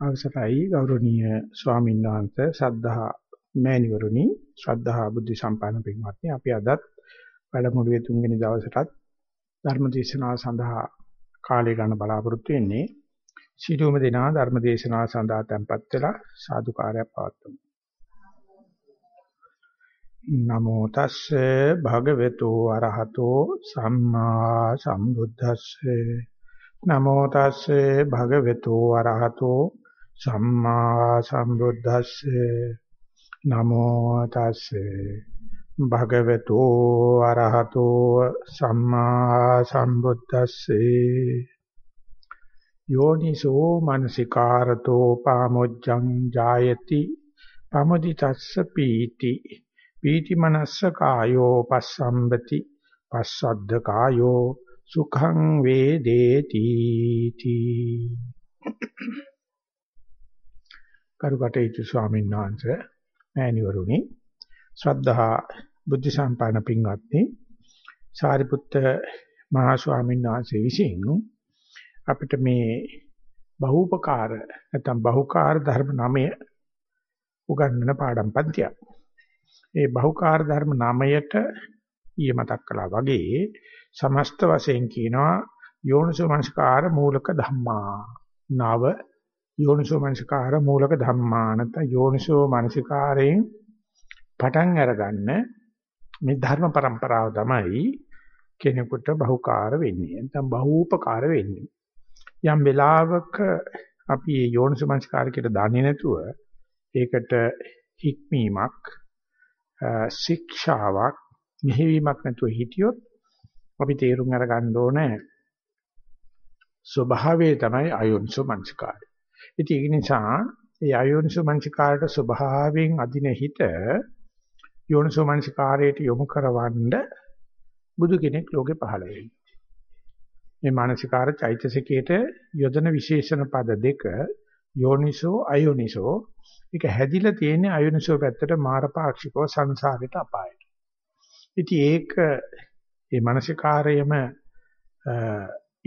අවසරයි ගෞරවනීය ස්වාමීන් වහන්සේ සද්ධා මෑණිවරුනි ශ්‍රද්ධා බුද්ධ සම්පන්න පින්වත්නි. අපි අදත් වැඩමුළුවේ තුන්වෙනි දවසටත් ධර්ම දේශනාව සඳහා කාලය ගන්න බලාපොරොත්තු වෙන්නේ. සිටුම දෙනා ධර්ම දේශනාව සඳහා tempත් වෙලා සාදුකාරයක් පවත්වමු. නමෝ තස්සේ භගවතු අරහතෝ සම්මා සම්බුද්දස්සේ. නමෝ තස්සේ භගවතු අරහතෝ සම්මා සම්බුද්දස්සේ. නමෝ තස්සේ භගවතු අරහතෝ සම්මා සම්බුද්දස්සේ. යෝනිසෝ මනසිකාරතෝ පාමොජ්ජං ජායති. පමුදිතස්ස පීති. පීති මනස්ස කායෝ පස්සම්බති. පස්සද්ද කායෝ සුඛං වේදේති තී කරුකටේතු ස්වාමීන් වහන්සේ මෑණිවරුනි ශ්‍රද්ධා බුද්ධ සම්පන්න පින්වත්නි සාරිපුත්ත මහා ස්වාමීන් වහන්සේ විසින් අපිට මේ බහූපකාර නැත්නම් බහුකාර ධර්ම නමය උගන්වන පාඩම් පන්තියක්. ඒ බහුකාර ධර්ම නමයට ඊයේ මතක් කළා වගේ සමස්ත වශයෙන් කියනවා යෝනිසෝ මනස්කාර මූලක ධම්මා. නව යෝනිසෝ මනස්කාර මූලක ධම්මා නැත්නම් යෝනිසෝ මනසිකාරයෙන් පටන් අරගන්න මේ ධර්ම પરම්පරාව තමයි කෙනෙකුට බහුකාර වෙන්නේ. නැත්නම් බහූපකාර වෙන්නේ. යම් වෙලාවක අපි මේ යෝනිසෝ මනස්කාර කියලා දන්නේ නැතුව ඒකට හික්මීමක් ශික්ෂාවක් මෙහෙවීමක් නැතුව හිටියොත් අපි තේරුම් අරගන්න ඕනේ ස්වභාවය තමයි අයෝනිසෝ මනසිකාරය. ඉතින් ඒ නිසා ඒ අයෝනිසෝ මනසිකාරයට ස්වභාවයෙන් අදින හිත යෝනිසෝ මනසිකාරයට යොමු කරවන්න බුදු කෙනෙක් ලෝකේ පහළ වෙන්නේ. මේ මානසිකාර චෛතසිකයේට යොදන විශේෂණ පද දෙක යෝනිසෝ අයෝනිසෝ ඒක හැදිලා තියෙන්නේ අයෝනිසෝ පැත්තට මාරපාක්ෂිකව සංසාරයට අපායට. ඉතින් ඒක මේ මානසිකාරයම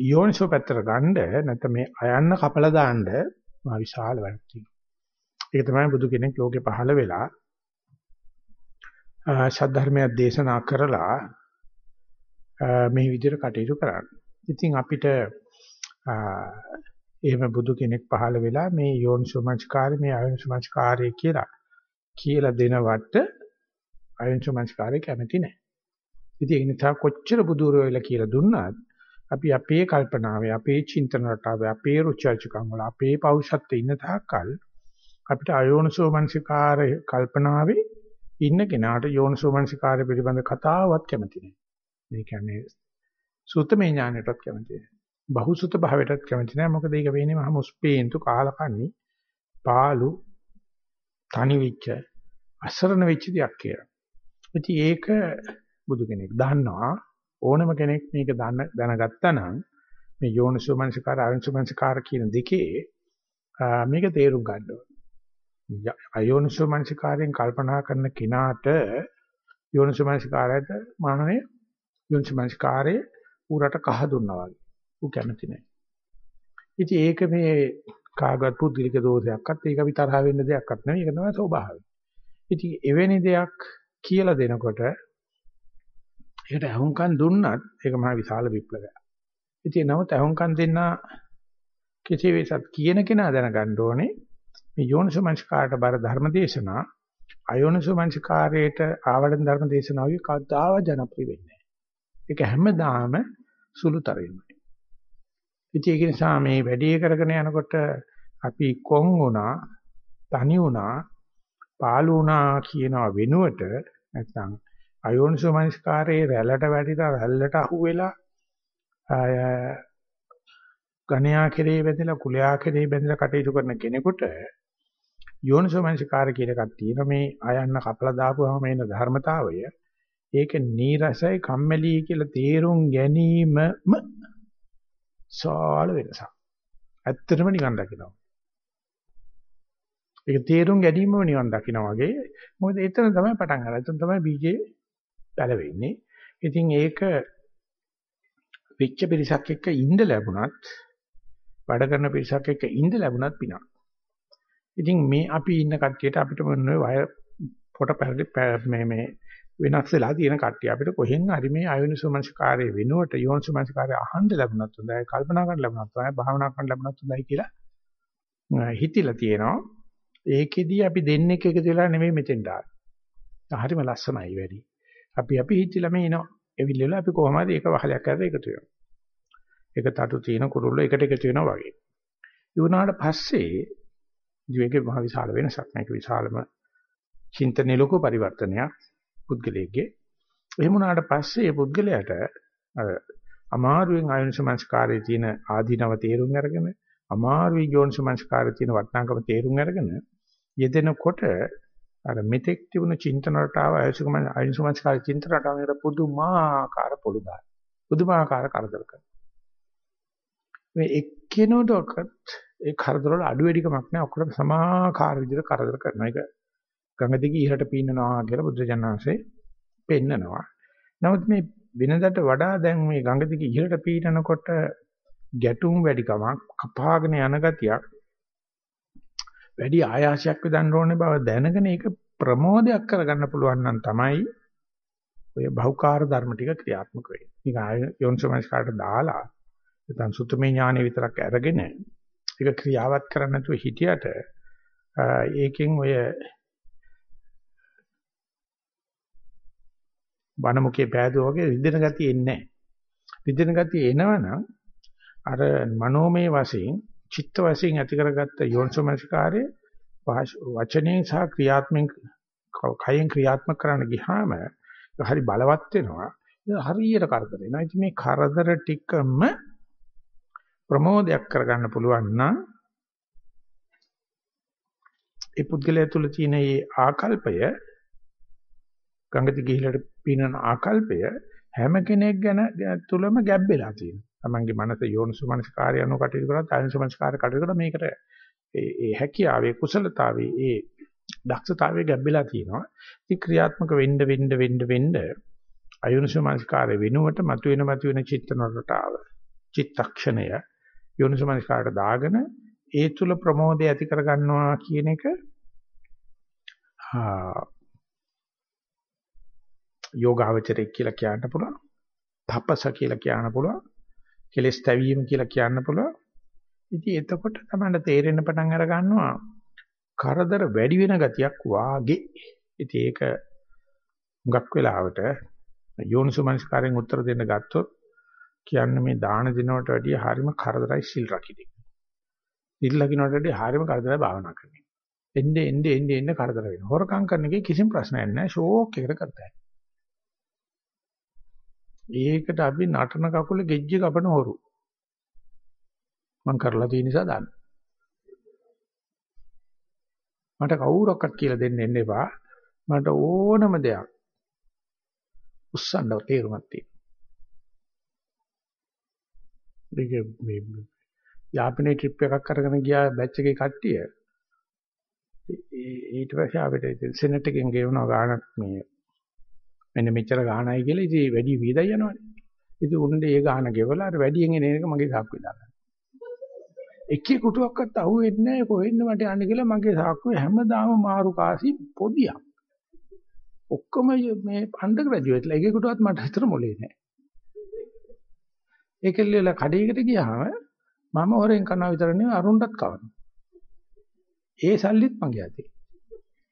යෝනිසෝ පැත්තට ගන්න නැත්නම් මේ අයන්න කපලා දාන්න මා විශාල වැඩක් තියෙනවා. ඒක තමයි බුදු කෙනෙක් ලෝකේ පහළ වෙලා ශාද්ධර්මයක් දේශනා කරලා මේ විදිහට කටයුතු කරන්නේ. ඉතින් අපිට එහෙම බුදු කෙනෙක් පහළ වෙලා මේ යෝනිසෝමංස්කාරය මේ අයෝනිසෝමංස්කාරය කියලා කියලා දෙනවට අයෝනිසෝමංස්කාරය කැමති නැහැ. ඉතින් ඒ නිසා කොච්චර බුදුරෝ වෙලා කියලා දුන්නත් අපි අපේ කල්පනාවේ අපේ චින්තන රටාවේ අපේ රුචර්චකම් වල අපේ පෞෂත්වයේ ඉන්න තාක්කල් අපිට අයෝනිසෝමංස්කාරය කල්පනාවේ ඉන්න කෙනාට යෝනිසෝමංස්කාරය පිළිබඳ කතාවක් කැමති නැහැ. මේ කියන්නේ සුත්තමේ ඥානයටත් කැමති නැහැ. බහුසුත භාවයටත් කැමති නැහැ. මොකද ඒක වෙන්නේ මහා මුස්පේන්තු කාලකන්ණි පාළු තනි වෙච්ච අසරණ වෙච්ච දෙයක් කියලා. ඉතින් ඒක බුදු කෙනෙක් දන්නවා ඕනම කෙනෙක් මේක දැනගත්තා නම් මේ යෝනිසෝ මනසිකාර ආයෝනිසෝ මනසිකාර කියන දෙකේ මේක තේරුම් ගන්න ඕනේ. අයෝනිසෝ මනසිකාරයෙන් කල්පනා කරන කෙනාට යෝනිසෝ මනසිකාරයට මානනේ යෝනිසෝ මනසිකාරයේ ඌරට කහ දුන්නා වගේ. ඌ කැමති නැහැ. ඉතින් ඒක මේ කාගවත් පුද්ගලික දෝෂයක්වත් ඒක විතරහ වෙන්න දෙයක්වත් නෙවෙයි. ඒක තමයි ස්වභාවය. ඉතින් එවැනි දෙයක් කියලා දෙනකොට ඒකට අහුම්කම් දුන්නත් ඒක මහා විශාල විප්ලවයක්. ඉතින් නමුත් අහුම්කම් දෙන්න කෙසේ වෙතත් කියන කෙනා දැනගන්න ඕනේ මේ යෝනිසෝමනස්කාරට බර ධර්මදේශනා අයෝනිසෝමනස්කාරයට ආවඩන ධර්මදේශනාවේ කවදාව ජනප්‍රිය වෙන්නේ නැහැ. ඒක හැමදාම සුළුතරෙමයි. ඉතින් ඒක නිසා මේ වැඩි කරගෙන යනකොට අපි කොන් වුණා, තනි වුණා, පාළු වුණා කියනවා වෙනුවට නැත්නම් අයෝනිසෝ මනස්කාරයේ රැළට වැටිලා රැල්ලට අහුවෙලා ගණ්‍යා කෙරේ බැඳලා කුලයා කෙරේ බැඳලා කටයුතු කරන කෙනෙකුට යෝනිසෝ මනස්කාර කියලා එකක් තියෙනවා මේ අයන්න කපලා දාපුවාම එන ධර්මතාවය ඒක නීරසයි කම්මැලි කියලා තේරුම් ගැනීමම සාල වෙනසක්. ඇත්තටම නිවන් දකිනවා. ඒක තේරුම් ගැනීමම නිවන් දකිනවා වගේ. මොකද එතන තමයි පටන් ගන්න. එතන තමයි බීජේ පැලවෙන්නේ. ඉතින් ඒක වෙච්ච පිරිසක් එක්ක ඉඳ ලැබුණත් වැඩ කරන පිරිසක් එක්ක ඉඳ ලැබුණත් පිනක්. ඉතින් මේ අපි ඉන්න කට්ටියට අපිට මොන වය පොට පැරදි මේ මේ වෙනස් වෙලා තියෙන කට්ටිය අපිට කොහෙන් හරි මේ අයෝනිසෝමනසිකාරයේ වෙනුවට යෝනිසෝමනසිකාරය අහන්න ලැබුණත් හොඳයි කල්පනා කරන්න ලැබුණත් හොඳයි භාවනා කරන්න ලැබුණත් හොඳයි කියලා හිතිලා තියෙනවා ඒකෙදී අපි දෙන්නෙක් එකතු වෙලා නෙමෙයි මෙතෙන්ට ආවේ හරිම ලස්සනයි වැඩි අපි අපි හිතිලා මේ එනවා. එවිල්ලලා අපි කොහොම හරි ඒක වහලයක් කරලා එකතු වෙනවා. ඒක තටු තියෙන කුරුල්ල එකට එකතු වෙනවා වගේ. ඉවුනාට පස්සේ ජීවිතේ මහ විශාල වෙනසක්. මේක විශාලම චින්තනයේ ලොකු පරිවර්තනයක් පුද්ගලයෙක්ගේ. එහෙම වුණාට පස්සේ මේ පුද්ගලයාට අර අමාරුවෙන් ආයුෂමංස්කාරයේ තියෙන ආධිනව තේරුම් අරගෙන අමාරුයි යෝනිසමංස්කාරයේ තියෙන වටිනාකම තේරුම් අරගෙන යෙදෙනකොට අර මෙතෙක් තිබුණු චින්තන රටාව ආයුෂමංස්කාරයේ චින්තන රටාවට පුදුමාකාර පොළුදාන. පුදුමාකාර කරදර කරනවා. මේ එක්කෙනෙකුටවත් ඒ කරදර වල අඩු වැඩිකමක් නැහැ ඔක්කොම සමාකාර විදිහට කරදර කරනවා. ඒක ගඟ දිගේ ඉහළට පීනනවා කියලා බුදුජානනාංශේ පෙන්නනවා. නමුත් මේ වෙනදට වඩා දැන් මේ ගඟ දිගේ ඉහළට පීනනකොට ගැටුම් වැඩිකමක් කපාගෙන යන ගතියක් වැඩි ආයාසයක් වෙදන්න ඕනේ බව දැනගෙන ඒක ප්‍රමෝදයක් කරගන්න පුළුවන් නම් තමයි ඔය බහුකාර්ය ධර්ම ටික ක්‍රියාත්මක වෙන්නේ. මේක ආය යෝනිසමස්කාරට දාලා නැත්නම් සුත්තමේ ඥානෙ විතරක් අරගෙන ඒක ක්‍රියාවත් කරන්න නැතුව හිටියට ඒකෙන් ඔය වනමුකේ පෑදුවා වගේ රිදෙන ගතිය එන්නේ නැහැ. රිදෙන ගතිය එනවනම් අර මනෝමය වශයෙන් චිත්ත වශයෙන් ඇති කරගත්ත යෝනිසෝමනසිකාරය වචනයෙන් සහ ක්‍රියාත්මෙන් කයෙන් ක්‍රියාත්මක කරන්න ගියාම හරි බලවත් වෙනවා. හරියට කරදර වෙනවා. ඉතින් මේ කරදර ටිකම ප්‍රමෝදයක් කරගන්න පුළුවන් නම් ඒ පුද්ගලයා තුළ තියෙන මේ ආකල්පය ගඟට ගිහිලට පිනන ආකල්පය හැම කෙනෙක් ගැන තුලම ගැබ් වෙලා තියෙනවා. තමන්ගේ මනස යෝනිසුමනස්කාරය අනුව කටයුතු කරත් ආයනිසුමනස්කාරය කටයුතු කරා මේකට ඒ හැකියාවේ කුසලතාවේ ඒ දක්ෂතාවයේ ගැබ් වෙලා තියෙනවා. ඉතින් ක්‍රියාත්මක වෙන්න වෙන්න වෙන්න වෙන්න අයෝනිසුමනස්කාරය වෙනුවට මතුවෙන මතුවෙන චිත්තන රටාව චිත්තක්ෂණය යෝනිසුමනස්කාරයට දාගෙන ඒ තුල ප්‍රමෝදය ඇති කර ගන්නවා කියන එක යෝගාවචරයක් කියලා කියන්න පුළුවන්. තපස කියලා කියන්න පුළුවන්. කෙලස් තැවීම කියලා කියන්න පුළුවන්. ඉතින් එතකොට තමයි තේරෙන්න පටන් අර ගන්නවා කරදර වැඩි වෙන ගතියක් වාගේ. ඉතින් ඒක හුඟක් වෙලාවට යෝනිසුමනස්කාරයෙන් උත්තර දෙන්න ගත්තොත් කියන්නේ මේ දාන දිනවට වැඩිය හරීම කරදරයි සිල් රකින්න. සිල් ලකිනවට වැඩිය හරීම කරදරයි භාවනා කරන්නේ. එන්නේ එන්නේ එන්නේ එන්නේ කරදර වෙනවා. හොරකම් කරන එකේ කිසිම ප්‍රශ්නයක් නැහැ. ෂෝක් එකකට කරතයි. ඒකට අපි නටන කකුල ගෙජ්ජ කපන හොරු. මම කරලා තියෙන නිසා දන්න. මට කවුරක්වත් කියලා දෙන්න එන්න එපා. මට ඕනම දෙයක් උස්සන්න තේරුමක් තියෙනවා. මේක මේ යාපනයේ ට්‍රිප් එකක් අරගෙන ගියා බැච් එකේ කට්ටිය. ඊට පස්සේ අපිට සෙනෙට් එකෙන් ගෙවනවා ගාණක් මේ මෙන්න මෙච්චර ගාණයි කියලා ඉතින් වැඩි වීදයි යනවනේ. ඉතින් උන්නේ ඒ ගාණ ගෙවලා අර වැඩියෙන් එන එක මගේ සාක්කුවේ දාගන්න. එකේ කුටුවක්වත් අහුවෙන්නේ නැහැ කොහෙන්ද මට යන්නේ කියලා මගේ සාක්කුවේ හැමදාම මාරු කාසි පොදියක්. ඔක්කොම මේ අන්ඩර් ග්‍රැජුවේට්ලා එකේ කුටුවත් මට හිතර මොලේ නැහැ. ඒකෙල්ලලා කඩේකට ගියාම මම හොරෙන් කරනවා විතර නෙවෙයි අරුණ්ඩත් කවනවා. ඒ සල්ලිත් මගේ අතේ.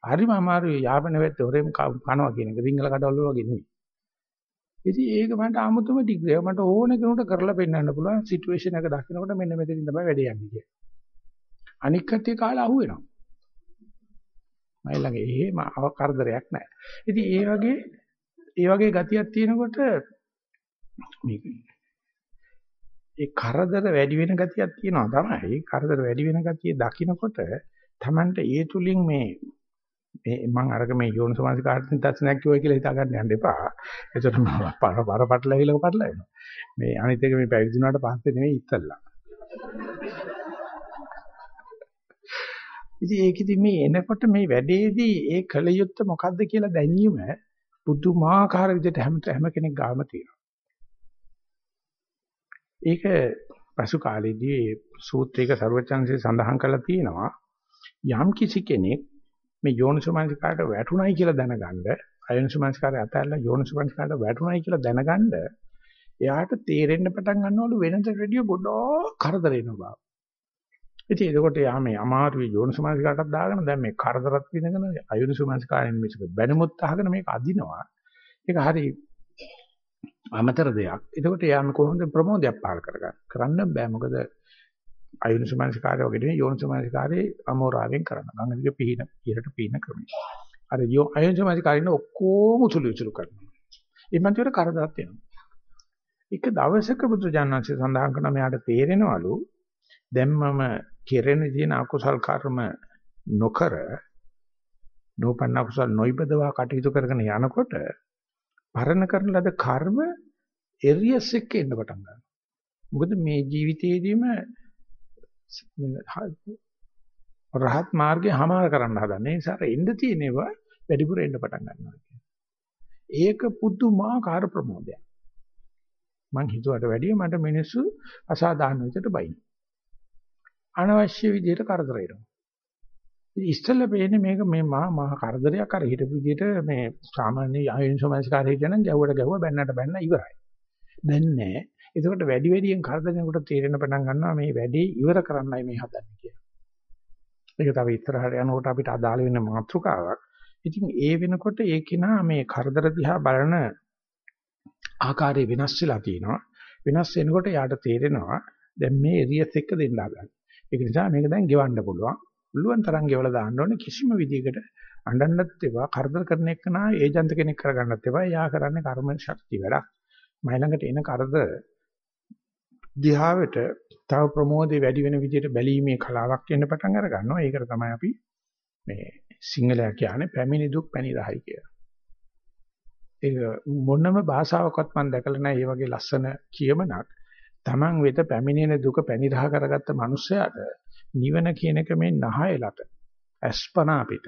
හරිම අමාරුයි යාපන වෙත් හොරෙන් කනවා කියන එක සිංහල කඩවල වගේ නෙවෙයි. ඉතින් ඒක මට 아무තම ඩිග්‍රී මට ඕන කෙනෙකුට කරලා පෙන්වන්න පුළුවන් සිටුේෂන් එක දකිනකොට මෙන්න මෙතනින් තමයි වැඩේ යන්නේ කියලා. අනික් කට්ටිය කාලා අහුවෙනවා. මයි ළඟ එහෙම කරදරයක් නැහැ. ඉතින් ඒ වගේ ඒ වගේ ගතියක් තියෙනකොට මේක ඒ කරදර වැඩි වෙන ගතියක් තියෙනවා තමයි. කරදර වැඩි වෙන ගතිය දකිනකොට Tamanට ඒ තුලින් මේ මේ මම අරක මේ යෝනිසමාසි කාර්යයෙන් දර්ශනයක් කියවයි කියලා හිතා ගන්න යන්න එපා. ඒකට මම පර පර පටලවිලක පටලවෙනවා. මේ අනිත් එක මේ පැවිදි වුණාට පස්සේ නෙවෙයි ඉස්සල්ලා. ඉතින් ඒකෙදි මේ එනකොට මේ වැඩේදී ඒ කලියුත්ත මොකද්ද කියලා දැනීම පුදුමාකාර විදිහට හැම හැම කෙනෙක් ගාම තියෙනවා. ඒක පසු කාලේදී සූත්‍රයක ਸਰවචන්සේ සඳහන් කරලා තියෙනවා. යම් කිසි කෙනෙක් මේ යෝනිසෝමනසිකාරට වැටුණයි කියලා දැනගන්න අයෝනිසෝමනසිකාරය අතහැරලා යෝනිසෝමනසිකාරට වැටුණයි කියලා දැනගන්න එයාට තේරෙන්න පටන් ගන්නවලු වෙනද රෙඩියෝ ගොඩක් කරදර එනවා බව. ඉතින් එතකොට යා මේ අමාරුවේ යෝනිසෝමනසිකාරටත් දාගෙන දැන් මේ කරදරත් විඳගෙන අයෝනිසෝමනසිකාරයෙන් මේක බැනමුත් අහගෙන මේක අදිනවා. ඒක හරි අමතර දෙයක්. එතකොට යාම කොහොමද ප්‍රමෝදයක් පාල කරගන්නේ? කරන්න බෑ මොකද අයෝනිසෝමනසිකාරය වගේ නෙවෙයි යෝනිසෝමනසිකාරේ අමෝරාවෙන් කරන. ගංගදික පිහින ඉරට පිහින ක්‍රමය. අර යෝ අයෝනිසෝමනසිකාරින ඔක්කොම උසුළු උසුළු කරනවා. ඒ මන්තිවර කරදරක් වෙනවා. එක දවසක බුදුජානනාංශය සඳහන් කරන මෙයාට තේරෙනවලු දැන් මම කෙරෙන දින අකුසල් කර්ම නොකර නෝපන්න කුසල් නොයිබදවා කටයුතු කරගෙන යනකොට පරණ කරන ලද කර්ම එරියස් එක්ක එන්න පටන් ගන්නවා. මොකද මේ ජීවිතේදීම රහත් මාර්ගේ හමාර කරන්න හදන නිසා එන්න තියෙනවා වැඩිපුර එන්න පටන් ගන්නවා ඒක පුදුමාකාර ප්‍රමෝදයක්. මං හිතුවට වැඩිය මට මිනිස්සු අසාධාරණ විදිහට බයින. අනවශ්‍ය විදිහට කරදර එනවා. ඉතින් ඉස්සෙල්ලා පේන්නේ මේක මේ මහා මහා කරදරයක් අර හිටපු විදිහට මේ සාමාන්‍ය ආයුෂමනස්කාරය කියන ගැව්වට ගැව්ව බැන්නට බැන්න ඉවරයි. දැන් නෑ. ඒකට වැඩි වැඩියෙන් කරදරනකොට තේරෙන පටන් ගන්නවා මේ වැඩේ ඉවර කරන්නයි මේ හදන්නේ කියලා. ඒක තව ඉස්සරහට යනකොට අපිට අදාළ වෙන මාතෘකාවක්. ඉතින් ඒ වෙනකොට ඒ කෙනා මේ කරදර දිහා බලන ආකාරය වෙනස් වෙලා තියෙනවා. වෙනස් වෙනකොට යාට තේරෙනවා දැන් මේ එරියස් එක දෙන්න හදන්නේ. ඒක නිසා මේක දැන් ගෙවන්න පුළුවන්. පුළුවන් තරම් ගෙවලා දාන්න ඕනේ කිසිම විදිහකට අඬන්නත් ඒවා කරදර කරන එක නා ඒජන්ත කෙනෙක් කරගන්නත් ඒවා. යා කරන්නේ කර්ම ශක්තිය වැඩක්. මයි ළඟට එන කරදර දිහාවට තව ප්‍රමෝදේ වැඩි වෙන විදිහට බැලීමේ කලාවක් එන්න පටන් අර ගන්නවා. ඒකට තමයි අපි මේ සිංහලයා කියන්නේ පැමිණි දුක් පැණි රහයි කියලා. ඒක මොනම භාෂාවකවත් මම දැකලා නැහැ මේ වගේ ලස්සන කියමනක්. Taman වෙත පැමිණෙන දුක පැණි රහ කරගත්ත මනුස්සයාට නිවන කියන එක මේ නහයලට අස්පනා පිට.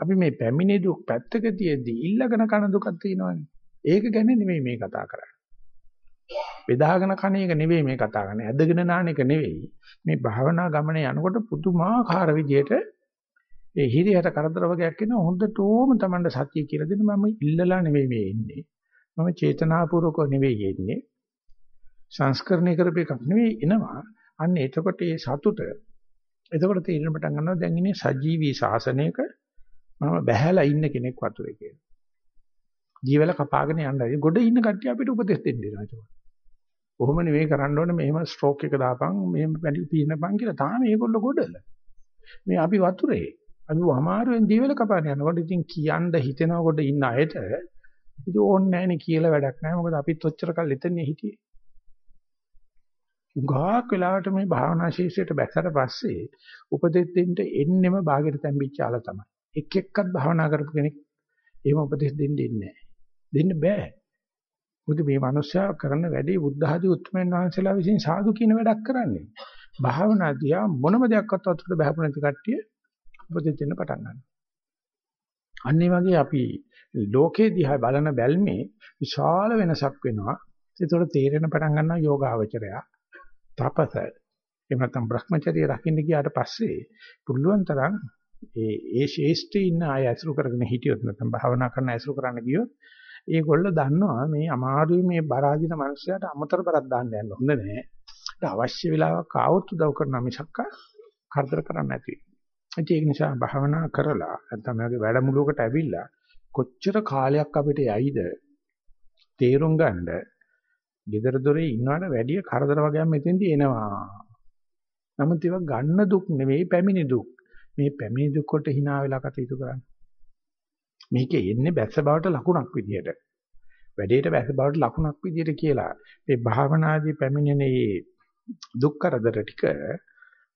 අපි මේ පැමිණි දුක් පැත්තක තියදී ඉල්ලගෙන කන දුකක් තියෙනවනේ. ඒක ගැන නෙමෙයි මේ කතා කරන්නේ. බෙදාගෙන කණ එක නෙවෙයි මේ කතා කරන්නේ. ඇදගෙන නාන එක නෙවෙයි. මේ භාවනා ගමනේ යනකොට පුදුමාකාර විදියට ඒ හිරියට කරදර වගේක් එන හොඳටම Tamanට සත්‍ය කියලා දෙන්න මම ඉල්ලලා නෙවෙයි මේ එන්නේ. මම චේතනාපූර්වකව නෙවෙයි එන්නේ. සංස්කරණය කරපු එකක් නෙවෙයි එනවා. අන්න එතකොට ඒ සතුට එතකොට තේරෙන්න පටන් ගන්නවා දැන් ඉන්නේ සජීවී ශාසනයක මම බැහැලා ඉන්න කෙනෙක් වතුරේ කියලා. ජීවල කපාගෙන යන්නයි. ගොඩ ඉන්න කට්ටිය අපිට උපදෙස් දෙන්න දෙනවා ඒක. කොහොම නෙවෙයි කරන්න ඕනේ මෙහෙම ස්ට්‍රෝක් එක දාපන් මෙහෙම වැඩි පීනපන් කියලා තාම මේගොල්ලෝ ගොඩල. මේ අපි වතුරේ. අපි අමාරුවෙන් ජීවල කපාගෙන යනකොට ඉතින් කියන්න හිතෙනකොට ඉන්න අයට ඉතින් ඕන්නේ නැහැනේ කියලා වැඩක් නැහැ. මොකද අපිත් ඔච්චර කල් එතනනේ හිටියේ. උගාක් වෙලාවට මේ භාවනා ශීර්ෂයට බැසට පස්සේ උපදෙස් දෙන්න එන්නෙම ਬਾගෙට තැම්පිච්ච ආලා තමයි. එක් එක්කත් භාවනා කරපු කෙනෙක් එහෙම උපදෙස් දෙන්න ඉන්නේ නැහැ. දෙන්න බෑ. මොකද මේ මිනිස්සයා කරන වැඩේ බුද්ධ ආදී උත්තරමයන් වහන්සේලා විසින් සාදු කියන වැඩක් කරන්නේ. භාවනා දිහා මොනම දෙයක්වත් අතට බහපු නැති කට්ටිය උපදෙස් දෙන්න පටන් ගන්නවා. අන්න වගේ අපි ලෝකේ දිහා බලන බැල්මේ විශාල වෙනසක් වෙනවා. ඒතකොට තේරෙන පටන් ගන්නවා යෝගාවචරයා තපස එහෙම නැත්නම් Brahmacharya රකින්න ගියාට පස්සේ පුළුවන් තරම් ඒ ඒ ශේෂ්ඨේ ඉන්න අය ඇසුරු කරගෙන හිටියොත් නැත්නම් භාවනා කරන ඇසුරු කරන්න ගියොත් ඒගොල්ලෝ දන්නවා මේ අමාරුයි මේ බරාදින මනුස්සයාට අමතර බරක් දාන්න යන්න හොඳ නෑ. ඒක අවශ්‍ය වෙලාවක ආවොත් උදව් කරන මිසක්ක කරදර කරන්න නැති. ඒක නිසා භාවනා කරලා නැත්නම් මේගේ වැඩමුළුවකට ඇවිල්ලා කොච්චර කාලයක් අපිට යයිද තේරුම් ගන්න gedara dore ඉන්නවට වැඩිය කරදර වගේක් මෙතෙන්දී එනවා. නමුත් ඒවා ගන්න දුක් නෙවෙයි පැමිණි දුක්. මේ පැමිණි දුක් වලට hina වෙලා කටයුතු කරන්න. මේකේ එන්නේ බැස්ස බවට ලකුණක් විදියට. වැඩේට බැස්ස බවට ලකුණක් විදියට කියලා මේ භාවනාදී පැමිණෙන මේ දුක් කරදර ටික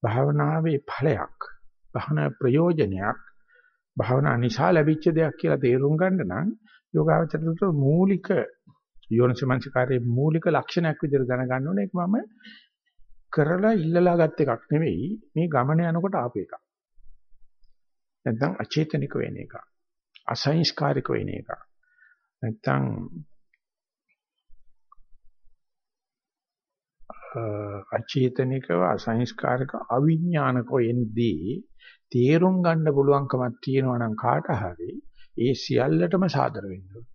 භාවනාවේ ඵලයක්. භාවනා ප්‍රයෝජනයක්. භාවනා නිසා ලැබිච්ච දෙයක් කියලා තේරුම් ගන්න නම් යෝගාවචරයට මූලික යෝනිසමංසකාරයේ මූලික ලක්ෂණයක් විදිහට දැනගන්න ඕනේ ඒක මම කරලා ඉල්ලලා ගත් එකක් නෙවෙයි මේ ගමන යනකොට ආපු එකක්. නැත්නම් අචේතනික වෙන එක. අසංස්කාරික වෙන එක. නැත්නම් අචේතනිකව අසංස්කාරක අවිඥානිකව එන්නේ තේරුම් ගන්න පුළුවන්කමක් තියෙනවා නම් කාට හරි ඒ සියල්ලටම සාදර වෙන්න ඕනේ.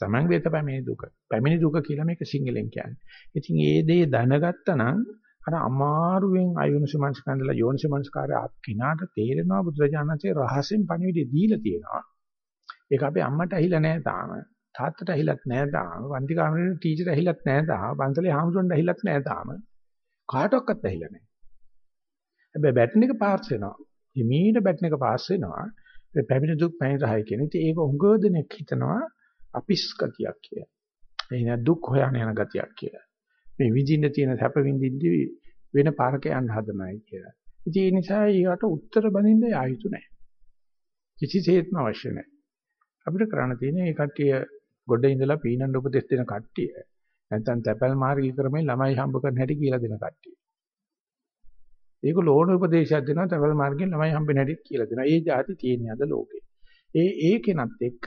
Taman වෙත පැමිණි දුක. පැමිණි දුක කියලා මේක සිංහලෙන් කියන්නේ. ඉතින් ඒ දේ දැනගත්තා නම් අර අමාරුවෙන් අයෝනිසමංස්කන්දලා යෝනිසමංස්කාරය අපකිනාට තේරෙනවා බුදුරජාණන්සේ රහසෙන් පණිවිඩය දීලා තියෙනවා. ඒක අපේ අම්මට ඇහිලා නැහැ තාම. තාත්තට ඇහිලත් නැහැ තාම. වන්ති කාමරේ ටීචර් ඇහිලත් නැහැ තාම. පන්සලේ හාමුදුරන්ට ඇහිලත් නැහැ තාම. කාටවත් ඇහිලා නැහැ. හැබැයි බැටන් එක පාස් වෙනවා. හිමීට බැටන් එක පාස් වෙනවා. ඒ පැමිණි දුක් පැමිණි රහයි කියන. ඉතින් ඒක උගෝදෙනෙක් හිතනවා අපිස් ගතියක් කියලා. එයින දුක් හොයන යන ගතියක් කියලා. මේ විඳින්න තියෙන සැප විඳින්දි වෙන පාරක යන්න හදනයි කියලා. ඉතින් ඒ නිසා ඊට උත්තර බඳින්න යායුතු නැහැ. කිසිසේත්ම අවශ්‍ය නැහැ. අපිට කරන්න තියෙන්නේ මේ කට්ටිය ගොඩ ඉඳලා පීනන්න උපදෙස් දෙන කට්ටිය. නැත්නම් තැපැල් මාර්ගී ක්‍රමේ ළමයි හම්බ කරන හැටි කියලා දෙන කට්ටිය. ඒක ලෝණ උපදේශයක් දෙනවා තැපැල් මාර්ගයෙන් ළමයි හම්බෙන හැටි කියලා දෙනවා. ඒ જાති තියෙන අද ලෝකේ. ඒ ඒකෙනත් එක්ක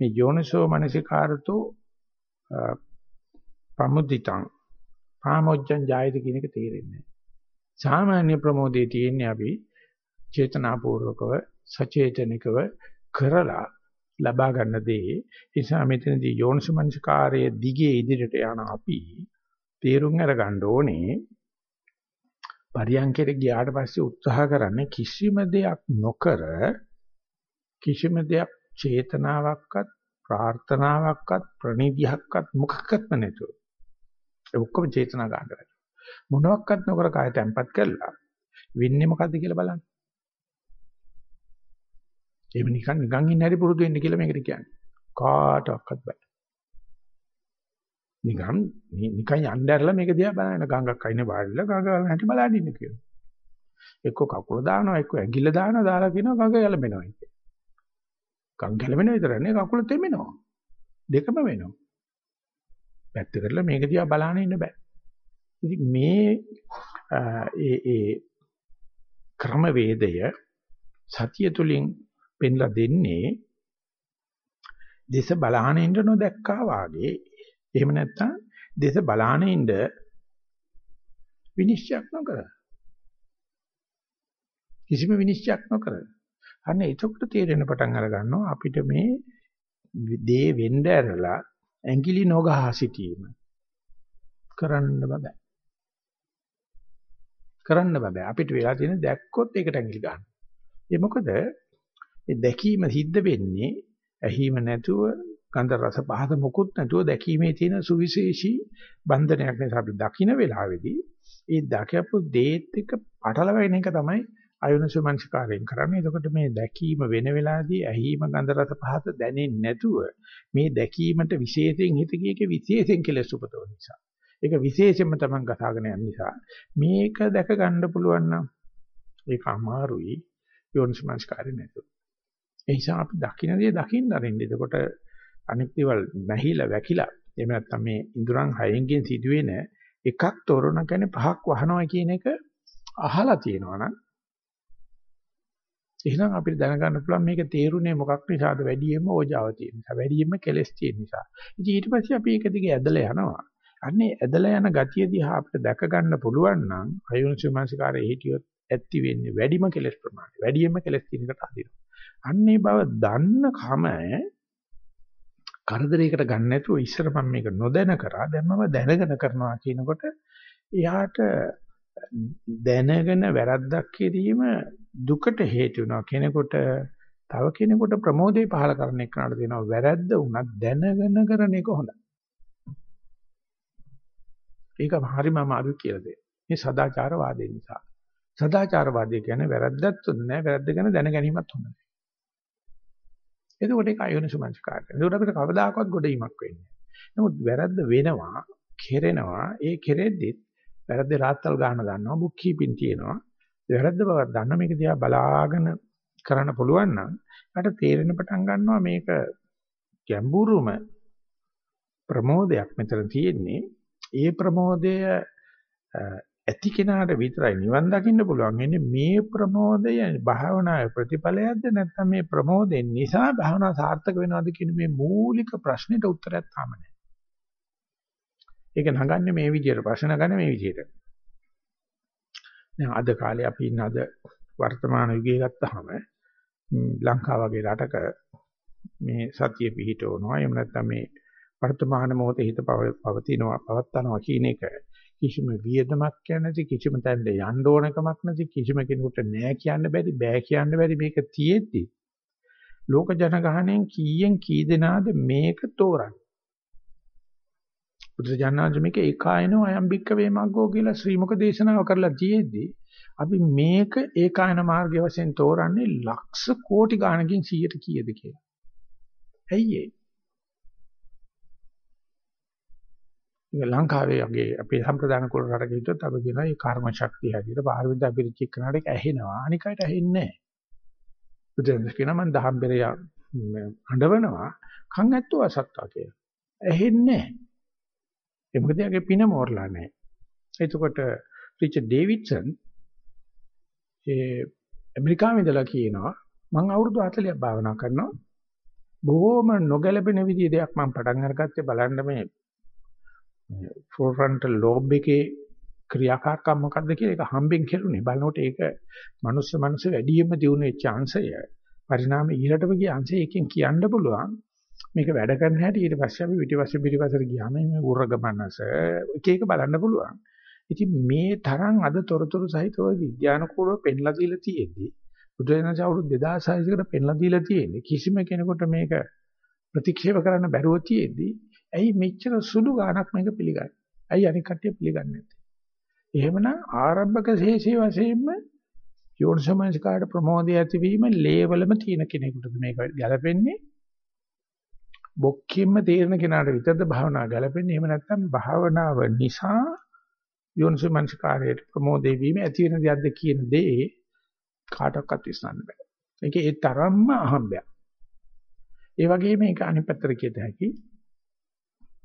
මේ යෝනිසෝ මනසිකාරතෝ පමුදිතං පාමොච්චං ජායද කියන එක තේරෙන්නේ නැහැ. සාමාන්‍ය ප්‍රමෝදයේ තියෙන්නේ අපි චේතනාපූර්වකව සචේතනිකව කරලා ලබා ගන්න දේ. ඒ නිසා මෙතනදී යෝනිසමනසිකාරයේ දිගේ ඉදිරියට යන අපි තේරුම් අරගන්න ඕනේ පරියන්කයට ගියාට පස්සේ උත්සාහ කරන්නේ කිසිම දෙයක් නොකර කිසිම දෙයක් චේතනාවක්වත් ප්‍රාර්ථනාවක්වත් ප්‍රණිදියක්වත් මොකක්වත්ම නැතුව ඒ ඔක්කොම චේතනා ගන්න බැහැ මොනවත් නොකර කය තැම්පත් කරලා වෙන්නේ මොකද්ද කියලා බලන්න එහෙම නිකන් නිකන් ඉන්න හැටි පුරුදු වෙන්න කියලා මේකට කියන්නේ. කාටවත් බෑ. නිකන් නිකන් යන්න ඇරලා මේක දිහා බලන්න ගඟක් අයිනේ වාඩිලා ගඟ වල හැටි බලන්න ඉන්න කියනවා. එක්ක කකුල දානවා එක්ක ඇඟිල්ල දානවා දාලා කියනවා ගඟ යලමෙනවා කියලා. ගඟ යලමෙන විතර නේ කකුල තෙමෙනවා. දෙකම වෙනවා. පැත්ත කරලා මේක දිහා බලන්න ඉන්න බෑ. ඉතින් මේ ඒ ඒ ක්‍රම වේදය සතිය තුලින් පෙන්ලා දෙන්නේ දේශ බලාන ඉන්න නොදැක්කා වාගේ. එහෙම නැත්නම් දේශ බලාන ඉන්න විනිශ්චයක් නොකර. කිසිම විනිශ්චයක් නොකර. අන්න එතකොට තේරෙන පටන් අර ගන්නවා අපිට මේ දේ වෙන්න ඇරලා ඇඟිලි නොගහ සිටීම. කරන්න බෑ. කරන්න බෑ. අපිට වෙලා තියෙන දැක්කොත් ඒකට ඇඟිලි ගන්න. ඒ මොකද? ඒ දැකීම සිද්ධ වෙන්නේ ඇහිම නැතුව ගන්ධ රස පහස මොකුත් නැතුව දැකීමේ තියෙන සුවිශේෂී බන්ධනයක් නිසා අපි දකින වෙලාවේදී ඒ දැකපු දේත් එක්ක පටලවෙන එක තමයි අයෝනිසෝමනසිකාරයෙන් කරන්නේ. එතකොට මේ දැකීම වෙන වෙලාවේදී ඇහිම ගන්ධ රස පහස දැනෙන්නේ නැතුව මේ දැකීමට විශේෂයෙන් හිත ගියේක විශේෂයෙන් කෙලස් උපදවන නිසා. ඒක විශේෂයෙන්ම තමන් ගසාගෙන යන නිසා මේක දැක ගන්න පුළුවන් නම් ඒක අමාරුයි යෝනිසෝමනසිකාරය නැතුව. ඒ නිසා අපි දකින්න දේ දකින්න අරින්න. එතකොට අනිත් දේවල් නැහිලා වැකිලා එහෙම නැත්නම් මේ ඉඳුරන් හයෙන්ගෙන් සිදුවෙන එකක් තොරණ කියන්නේ පහක් වහනවා කියන එක අහලා තියෙනවා නම් එහෙනම් අපිට දැනගන්න පුළුවන් මේක තේරුනේ මොකක් නිසාද වැඩියෙන්ම ඕජාව තියෙන නිසා වැඩියෙන්ම කෙලස් තියෙන නිසා. ඉතින් ඊට පස්සේ අපි ඒක දිගේ ඇදලා යනවා. අන්නේ ඇදලා යන ගතිය දිහා අපිට දැක ගන්න පුළුවන් නම් අයෝනිසෝමනසිකාරයේ හිටියොත් ඇති වෙන්නේ වැඩිම කෙලස් ප්‍රමාණය. වැඩියෙන්ම කෙලස් තියෙන එකට අදිනවා. අන්නේ බව දන්න කම කරදරයකට ගන්න නැතුව ඉස්සර මම මේක නොදැන කරා දැන් මම දැනගෙන කරනවා කියනකොට එයාට දැනගෙන වැරද්දක් කිරීම දුකට හේතු වෙනවා කෙනෙකුට තව කෙනෙකුට ප්‍රමෝදේ පහල කරන එකනට දෙනවා වැරද්ද වුණත් දැනගෙන කරන එක හොඳයි. ඒක හරිම අමාරු කියලා දෙන්නේ. මේ සදාචාරවාදී නිසා. සදාචාරවාදී කියන්නේ වැරද්දක් හොඳ නැහැ වැරද්ද ගැන දැන ගැනීමත් හොඳ නැහැ. එතකොට ඒක අයෝනිසමංස්කාරය. එතකොට අපිට කවදාකවත් ගොඩීමක් වෙන්නේ නමුත් වැරද්ද වෙනවා, කෙරෙනවා. ඒ කෙරෙද්දිත් වැරද්ද රාත්තල් ගන්න දන්නවා, බුක් කීපින් තියෙනවා. වැරද්ද බව දන්න මේක දිහා බලාගෙන කරන්න පුළුවන් නම් ඊට තේරෙන පටන් ගන්නවා මේක ගැඹුරුම ප්‍රමෝදයක් මෙතන තියෙන්නේ. ඒ ප්‍රමෝදය ඇති කෙනාට විතරයි නිවන් දකින්න පුළුවන් වෙන්නේ මේ ප්‍රමෝදය භාවනාවේ ප්‍රතිඵලයක්ද නැත්නම් මේ ප්‍රමෝදයෙන් නිසා භාවනාව සාර්ථක වෙනවද කියන මේ මූලික ප්‍රශ්නෙට උත්තරයක් තාම නැහැ. ඒක නගන්නේ මේ විදියට ප්‍රශ්න නගන්නේ මේ විදියට. දැන් අද කාලේ අපි ඉන්න අද වර්තමාන යුගයේ ගත්තාම ලංකාව වගේ රටක මේ සතිය පිහිටවනවා. එහෙම නැත්නම් මේ වර්තමාන මොහොතේ හිත පවතිනවා පවත්නවා කියන එක කිසිම වියදමක් නැති කිසිම තැනක යන්න ඕනකමක් නැති කිසිම කෙනෙකුට නෑ කියන්න බැරි බෑ කියන්න බැරි මේක තියෙද්දි ලෝක ජනගහණයෙන් කීයෙන් කී දෙනාද මේක තෝරන්නේ? බුදුජානනාංශ මේක ඒකායනෝ අයම්බික්ක වේමග්ගෝ කියලා ශ්‍රී මුක දේශනාව කරලා තියෙද්දි අපි මේක ඒකායන මාර්ගය වශයෙන් තෝරන්නේ ලක්ෂ කෝටි ගාණකින් 100ට කීයද කියලා. ඇයි ඒ? ලංකාවේ වගේ අපේ සම්ප්‍රදාන කුල රටක හිටියොත් අපි කියනවා මේ කර්ම ශක්තිය හැටියට පාරමිතා පිරිච්ච කරනාට ඒක ඇහෙනවා. අනිකයට ඇහෙන්නේ නැහැ. බුදුන් කියනවා මම දහම් පෙරය අඬවනවා කන් ඇත්තෝ අසත්තා කියලා. ඇහෙන්නේ නැහැ. ඒ මොකද එයාගේ පින මෝරලා නැහැ. එතකොට රිචඩ් ඩේවිඩ්සන් ඒ ඇමරිකාවේ ඉඳලා කියනවා මම අවුරුදු 40ක් භාවනා කරනවා. බොහොම නොගැලපෙන විදිහේ දෙයක් මම පටන් අරගත්තේ බලන්න මේ ෆෝරන්ටල් ලෝබ් එකේ ක්‍රියාකාරකම් මොකද්ද කියලා ඒක හම්බෙන් කෙරුණේ. බලනකොට ඒක මනුස්ස මනස වැඩියෙන්ම දියුණු වෙච්ච අංශය. පරිණාම ඉහළටම ගිය අංශය එකෙන් කියන්න පුළුවන්. මේක වැඩ කරන හැටි ඊට පස්සේ අපි පිටිපස්සේ පිටිපස්සට ගියාම මේ උරගමනස එක එක බලන්න පුළුවන්. ඉතින් මේ තරම් අද තොරතුරු සහිතව විද්‍යානුකූලව පෙන්ලා දීලා තියෙද්දි බුදුරජාණන් අවුරුදු 2600කට පෙන්ලා දීලා තියෙන්නේ කිසිම කෙනෙකුට මේක ප්‍රතික්ෂේප කරන්න බැරුව තියෙද්දි ඇයි මෙච්චර සුළු ගාණක් මේක පිළිගන්නේ? ඇයි අනික කට්ටිය පිළිගන්නේ නැත්තේ? එහෙමනම් ආරම්භක ශේෂයේ වශයෙන්ම යෝනිසමනස්කාරට ප්‍රමෝදය ඇතිවීම ලේවලම තියෙන කෙනෙකුට මේක ගැලපෙන්නේ බොක්කින්ම තේරෙන කෙනාට විතරද භාවනාව ගැලපෙන්නේ එහෙම නැත්නම් භාවනාව නිසා යෝනිසෝ මනස්කාරයට ප්‍රමෝදේ වීම ඇති වෙන දෙයක්ද කියන දේ කාටවත් විශ්සන්න බෑ. මේක ඒ තරම්ම අහම්බයක්. ඒ වගේම මේක අනිත් පැත්තට කියත හැකි.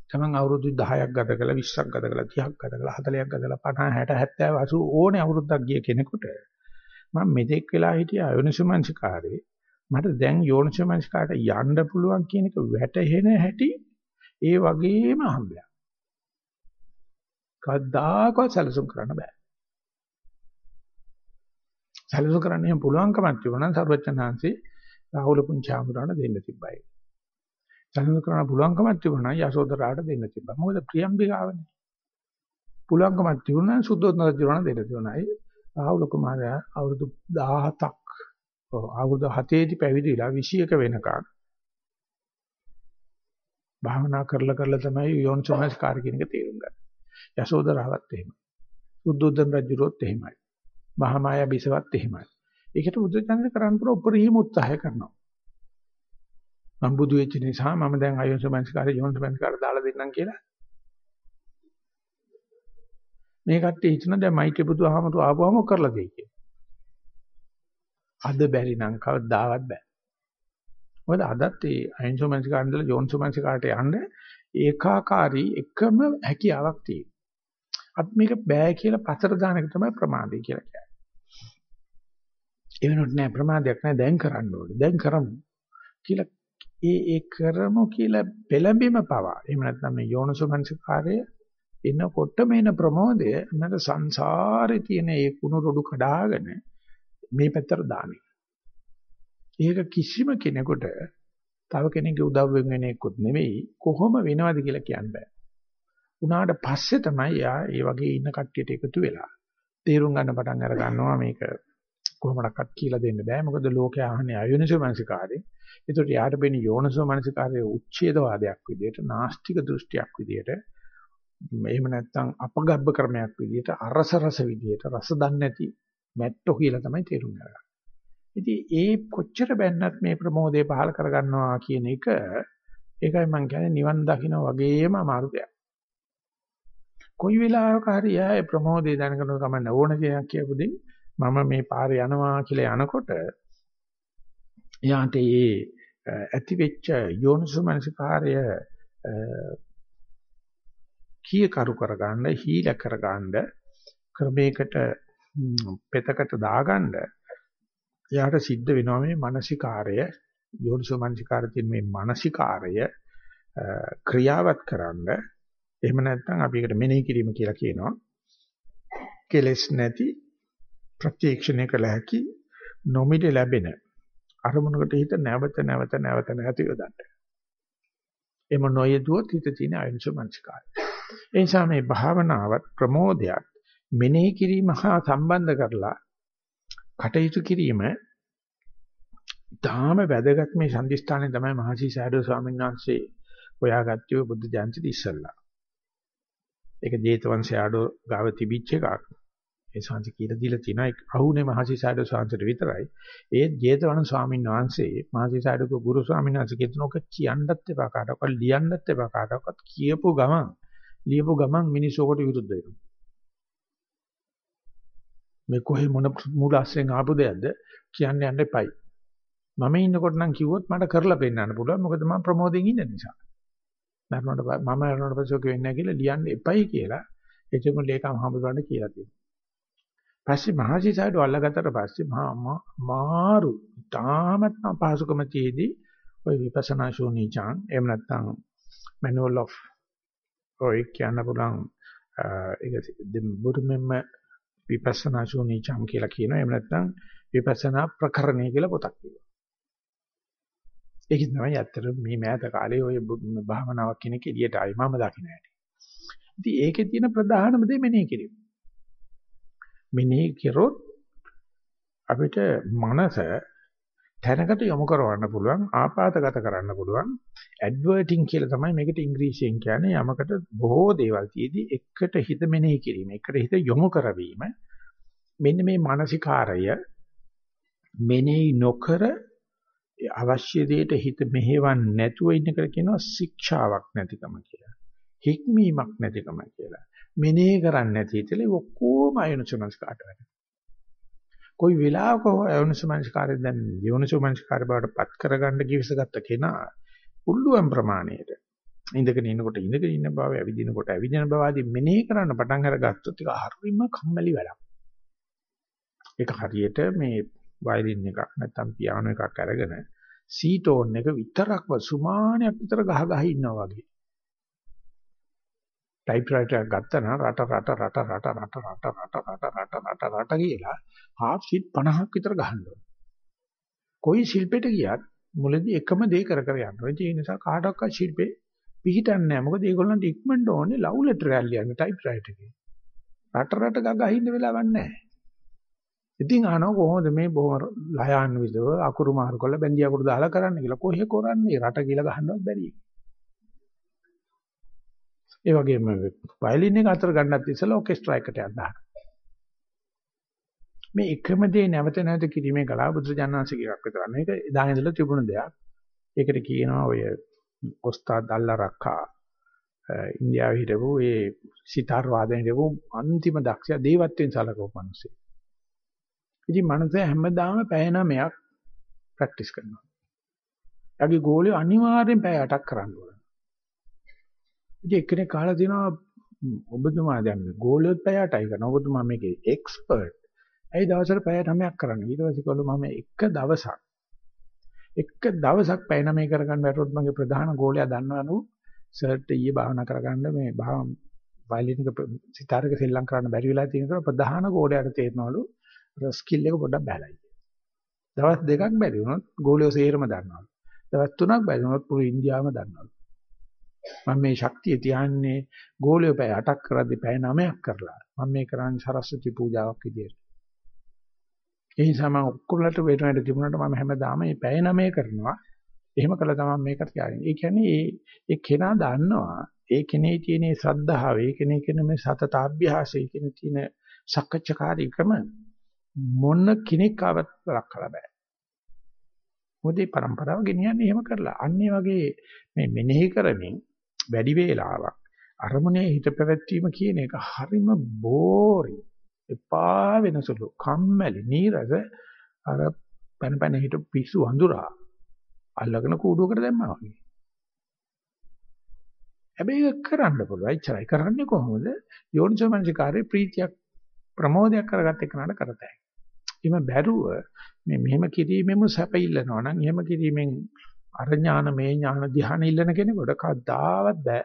තමන් අවුරුදු 10ක් ගත කළා 20ක් ගත කළා 30ක් ගත කළා 40ක් ගත කළා 50 60 70 80 ඕනේ අවුරුද්දක් ගිය කෙනෙකුට මම මෙතෙක් වෙලා හිටිය අයෝනිසමංසකාරේ මට දැන් යෝනිසමංස්කාරට යන්න පුළුවන් කියන එක වැටහෙන හැටි ඒ වගේම හම්බයක්. කවදාකවත් සැලසුම් කරන්න බෑ. සැලසුම් කරන්න එහෙම පුළුවන්කමක් තිබුණා නම් සර්වචනහන්සේ රාහුල පුංචාමුරණ දෙන්න තිබ්බයි. සැලසුම් කරන්න පුළුවන්කමක් තිබුණා නම් යසෝදරාට දෙන්න තිබ්බා. මොකද ප්‍රියම්බිකාවනේ. පුළුවන්කමක් තිබුණා නම් සුද්ධෝදන රජුණා දෙන්න තිබුණා. ඒ රාහුල කුමාරයා අවුරුදු 17ක් ඔව් අවුරුදු 7 දී පැවිදිලා 21 වෙනකන් භාවනා කරලා කරලා තමයි යෝනිසෝමනස්කාර කියන එක තේරුම් ගන්න. යසෝදරාවත් එහෙමයි. සුද්ධෝදන රජුරොත් එහෙමයි. මහාමායා බිසවත් එහෙමයි. ඒකට බුදුචන්ද්‍ර කරන්න පුර උපරිම උත්සාහය කරනවා. මම බුදු වෙච්ච නිසා මම දැන් අයෝනිසෝමනස්කාරය යෝනිසෝමනස්කාර දාලා දෙන්නම් කියලා. මේ කට්ටිය හිතන දැන් මයිකේ බුදුහාමතු ආපුවම කරලා දෙයි කියලා. අද බැරි නම් කවදාවත් බෑ. මොකද අදත් ඒ අහිංසෝමනසිකාට ඉඳලා යෝන්සෝමනසිකාට යන්න ඒකාකාරී එකම හැකියාවක් තියෙනවා. අපි මේක බෑ කියලා පතර දාන එක තමයි ප්‍රමාදය කියලා කියන්නේ. ඒ වෙනුවට නෑ ප්‍රමාදයක් නෑ දැන් කරන්න ඕනේ. දැන් කරමු කියලා ඒ ඒ කරමු කියලා පෙළඹීම පවා. එහෙම නැත්නම් මේ යෝනසෝමනසිකාරය එනකොටම එන ප්‍රමෝදය නැත්නම් සංසාරේ තියෙන ඒ කුණු රොඩු කඩාගෙන මේ පැත්තට දාන්නේ. ඒක කිසිම කෙනෙකුට තව කෙනෙකුගේ උදව්වෙන් වෙන එකකුත් නෙවෙයි කොහොම වෙනවද කියලා කියන්න බෑ. උනාට පස්සේ තමයි යා ඒ වගේ ඉන්න කට්ටියට එකතු වෙලා තේරුම් ගන්න පටන් අර ගන්නවා මේක කොහොමඩක්වත් කියලා දෙන්න බෑ මොකද ලෝකයා අහන්නේ අයෝනිසෝ මනසිකාරේ. ඒකට යාට වෙන්නේ යෝනිසෝ මනසිකාරයේ උච්ඡේදවාදයක් විදියට නාස්තික දෘෂ්ටියක් විදියට එහෙම නැත්නම් අපගබ්බ ක්‍රමයක් විදියට අරස රස විදියට රස දන්නේ නැති මැට්ටෝ කියලා තමයි තේරුම් ගන්න. ඉතින් ඒ කොච්චර බැන්නත් මේ ප්‍රමෝදය පහල කරගන්නවා කියන එක ඒකයි මම කියන්නේ නිවන් දකින්න වගේම අමාරු දෙයක්. කොයි වෙලාවක හරි ආයේ ප්‍රමෝදය දැනගෙන කමන්න ඕන දෙයක් කියපුදින් මම මේ පාරේ යනවා කියලා යනකොට එයාට ඒ ඇති වෙච්ච යෝනිසුමනසිකාරය කීකරු කරගන්න හීල කරගන්න ක්‍රමයකට පෙතකට දාගන්න එයාට සිද්ධ වෙනවා මේ මානසිකාරය යෝනිසෝ මානසිකාරය තියෙන මේ මානසිකාරය ක්‍රියාවත් කරන්න එහෙම නැත්නම් අපි ඒකට මෙනෙහි කිරීම කියලා කියනවා. කෙලස් නැති ප්‍රත්‍යක්ෂණය කළ හැකි නොමිට ලැබෙන අරමුණකට හිත නැවත නැවත නැවත නැති යොදන්න. එම නොයදුවොත් හිත තියෙන අයුන්සමංස්කාරය. ඒ නිසා මේ භාවනාවත් ප්‍රමෝදයක් මෙනෙහි කිරීම හා සම්බන්ධ කරලා කටයුතු කිරීම ඊටාම වැදගත් මේ සම්දිස්ථානේ තමයි මහසි සයඩෝ ස්වාමීන් වහන්සේ හොයාගත්තේ බුද්ධ ජයන්ති ඉස්සල්ලා. ඒක ජේතවංශ සයඩෝ ගාව තිබිච්ච එකක්. ඒ ශාන්ති කියලා දීලා තියෙනවා. ඒක අහුනේ මහසි සයඩෝ ශාන්තට විතරයි. ඒ ජේතවන ස්වාමීන් වහන්සේ මහසි සයඩෝගේ ගුරු ස්වාමීන් වහන්සේ කියනක කියන්නත් එපා කාටවත් ලියන්නත් එපා කාටවත් කියපු ගමන් ලියපු ගමන් මිනිස්සු ඔකට විරුද්ධ වෙනවා. මේ කොහේ මොන මූල ආශ්‍රයෙන් ආපු දෙයක්ද කියන්න යන්න එපයි. මම ඉන්නකොට නම් කිව්වොත් මට කරලා පෙන්නන්න පුළුවන්. මොකද මම ප්‍රමෝදයෙන් ඉන්න නිසා. මරණයට මම මරණයට පස්සේ ඔක වෙන්නේ නැහැ කියලා ලියන්න එපයි කියලා එචුණු ලේකම් හමුදුරන්න කියලා තියෙනවා. පස්සේ මහසිසාරට අල්ලගත්තට පස්සේ මහා මාරු තාමත්ම පහසුකම තියේදී ওই විපස්සනා ශූන්‍යචාන් එහෙම නැත්නම් manual of ඔය කියන්න පුළුවන් ඒක බුදුමෙම්ම විපස්සනා ශූන්‍යචාන් කියලා කියනවා එහෙම නැත්නම් විපස්සනා ප්‍රකරණය කියලා පොතක් තියෙනවා. ඒක තමයි ඇත්තට මේ මෑත කාලේ ඔය භාවනාවක් කෙනෙක් එළියට ආයි මම දකින්න ඇති. ඉතින් ඒකේ තියෙන ප්‍රධානම දේ මෙනෙහි කිරීම. මෙනෙහි කරොත් අපිට මනස තැනකට යොමු කරවන්න පුළුවන් ආපాతගත කරන්න පුළුවන් ඇඩ්වර්ටිං කියලා තමයි මේකට ඉංග්‍රීසියෙන් කියන්නේ යමකට බොහෝ දේවල් තියේදී එකට හිත මෙනෙහි කිරීම එකට හිත යොමු කරවීම මෙන්න මේ මානසිකාරය මෙනෙහි නොකර අවශ්‍ය දෙයට හිත මෙහෙවන්නේ නැතුව ඉන්න කර කියනවා ශික්ෂාවක් නැතිකම කියලා. හික්මීමක් නැතිකම කියලා. මෙනෙහි කරන්නේ නැති ඉතල ඔක්කොම අයොනසමස්කාරට වෙනවා. કોઈ වෙලාවක අයොනසමස්කාරය දැන් යොනසමස්කාර බවට පත් කරගන්න කිවිසගත්ත කෙනා පුළුවන් ප්‍රමාණයට ඉඳගෙන ඉන්නකොට ඉඳගෙන ඉන්න බව, ඇවිදිනකොට ඇවිදින බව ආදී මෙනෙහි කරන්න පටන් අරගත්තොත් ඒක හරිම කම්මැලි වැඩක්. ඒක හරියට මේ වයලින් එකක් නැත්නම් පියානෝ එකක් අරගෙන සී ටෝන් එක විතරක්ව සුමානයක් විතර ගහ ගහ ඉන්නවා වගේ. ටයිප්‍රයිටර් එකක් ගත්තා නම් රට රට රට රට රට රට රට රට රට රට රට කියලා හාෆ් ෂීට් 50ක් විතර ගහන්න ඕනේ. કોઈ ශිල්පෙට ගියත් මුලදී එකම දේ කර කර යන්න ඕනේ. ඒ නිසා කාටවත් ශිල්පේ පිහිටන්නේ නැහැ. මොකද ඒගොල්ලන්ට ඉක්මනට ඕනේ ලව් ලෙටර් එකක් ලියන්න ටයිප්‍රයිටර් එකේ. රට රට ගහ ඉන්න වෙලාවක් නැහැ. ඉතින් අහනවා කොහොමද මේ බොහොම ලයාන්විතව අකුරු මාරු කරලා බැඳි අකුරු දාලා කරන්න කියලා. කොහේ කරන්නේ රට කියලා ගහන්නවත් බැරි. ඒ වගේම වයලින් එක අතර ගන්නත් ඉස්සෙල්ලා ඔකෙස්ට්‍රා එකට යන්න මේ එකම දේ නැවත නැවත කිරීමේ කලාව බුදුජානනාංශික එකක් විතර. මේක එදාගෙන ඉඳලා තිබුණ දෙයක්. ඒකට කියනවා ඔය ඔස්තාද් අල්ලා රක්කා ඉන්දියාවේ හිටපු ඒ සිතාර් වාදනයේ හිටපු අන්තිම දක්ෂයා දේවත්වයෙන් සලකපු මිනිස්සෙක්. ඉතින් මනස හැමදාම පැය 9ක් ප්‍රැක්ටිස් කරනවා. යාගේ ගෝලිය අනිවාර්යෙන් පැය 8ක් කරන්න ඕන. ඉතින් එක්කෙනෙක් අහලා තියෙනවා ඔබතුමා දැන් ගෝලියොත් පැය 8යි කරනවා. ඔබතුමා මේකේ එක්ස්පර්ට්. ඇයි දවසට පැය 9ක් කරන්නේ? ඊට පස්සේ කිව්වලු මම එක දවසක් එක දවසක් පැය 9 කරගන්න බැරුවොත් මගේ ප්‍රධාන ගෝලයා දන්නවනු සර්ට් ඊයේ භාවනා කරගන්න මේ භාව වයලින් එක සිතාරක සෙල්ලම් කරන්න බැරි වෙලා තියෙනකොට ප්‍රධාන ගෝලයාට තේරෙනවලු ස්කිල් එක පොඩ්ඩක් බැලයි. දවස් දෙකක් බැරි වුණොත් ගෝලියෝ සේරම දන්නවලු. දවස් තුනක් බැරි වුණොත් පුරු ඉන්දියාවම දන්නවලු. මම මේ ශක්තිය තියන්නේ ගෝලියෝ පැය 8ක් කරද්දී පැය 9ක් කරලා. මම මේ කරන්නේ සරස්වති පූජාවක් විදියට. ඒ නිසා මම ඔක්කොමලට වෙන වැඩ තිබුණාට මම හැමදාම මේ පැය 9 කරනවා. එහෙම කළා තමයි මේකට කියන්නේ. ඒ කියන්නේ ඒ ඒ කෙනා දන්නවා ඒ කෙනේ තියෙන ශ්‍රද්ධාව, ඒ කෙනේ කියන මේ සතතාභ්‍යාසය කියන තියෙන සක්කච්ඡාකාරීකම මොන කෙනෙක් ආවත් වලක් කළ බෑ. මොකද මේ પરම්පරාව ගෙනියන්නේ එහෙම කරලා. අන්න වගේ මේ මෙනෙහි කරමින් වැඩි වේලාවක් අරමුණේ හිත පැවැත්වීම කියන එක හරිම බෝරි. එපා වෙනසලු කම්මැලි නීරස අර පැන පැන හිට පිස්සු අඳුරා අල්ලගෙන කූඩුවකට දැම්මා වගේ. හැබැයි ඒක කරන්න පුළුවන්. එච්චරයි. කරන්නේ කොහොමද? යෝනිසෝමනසිකාරේ ප්‍රීතියක් ප්‍රමෝදයක් කරගත්ත එකනට කරතයි. එම බැරුව මේ මෙහෙම කිරීමෙම සැප ඉල්ලනවා නම් එහෙම කිරීමෙන් අර ඥාන මේ ඥාන ධ්‍යාන ඉල්ලන කෙනෙකුට කවදාවත් බෑ.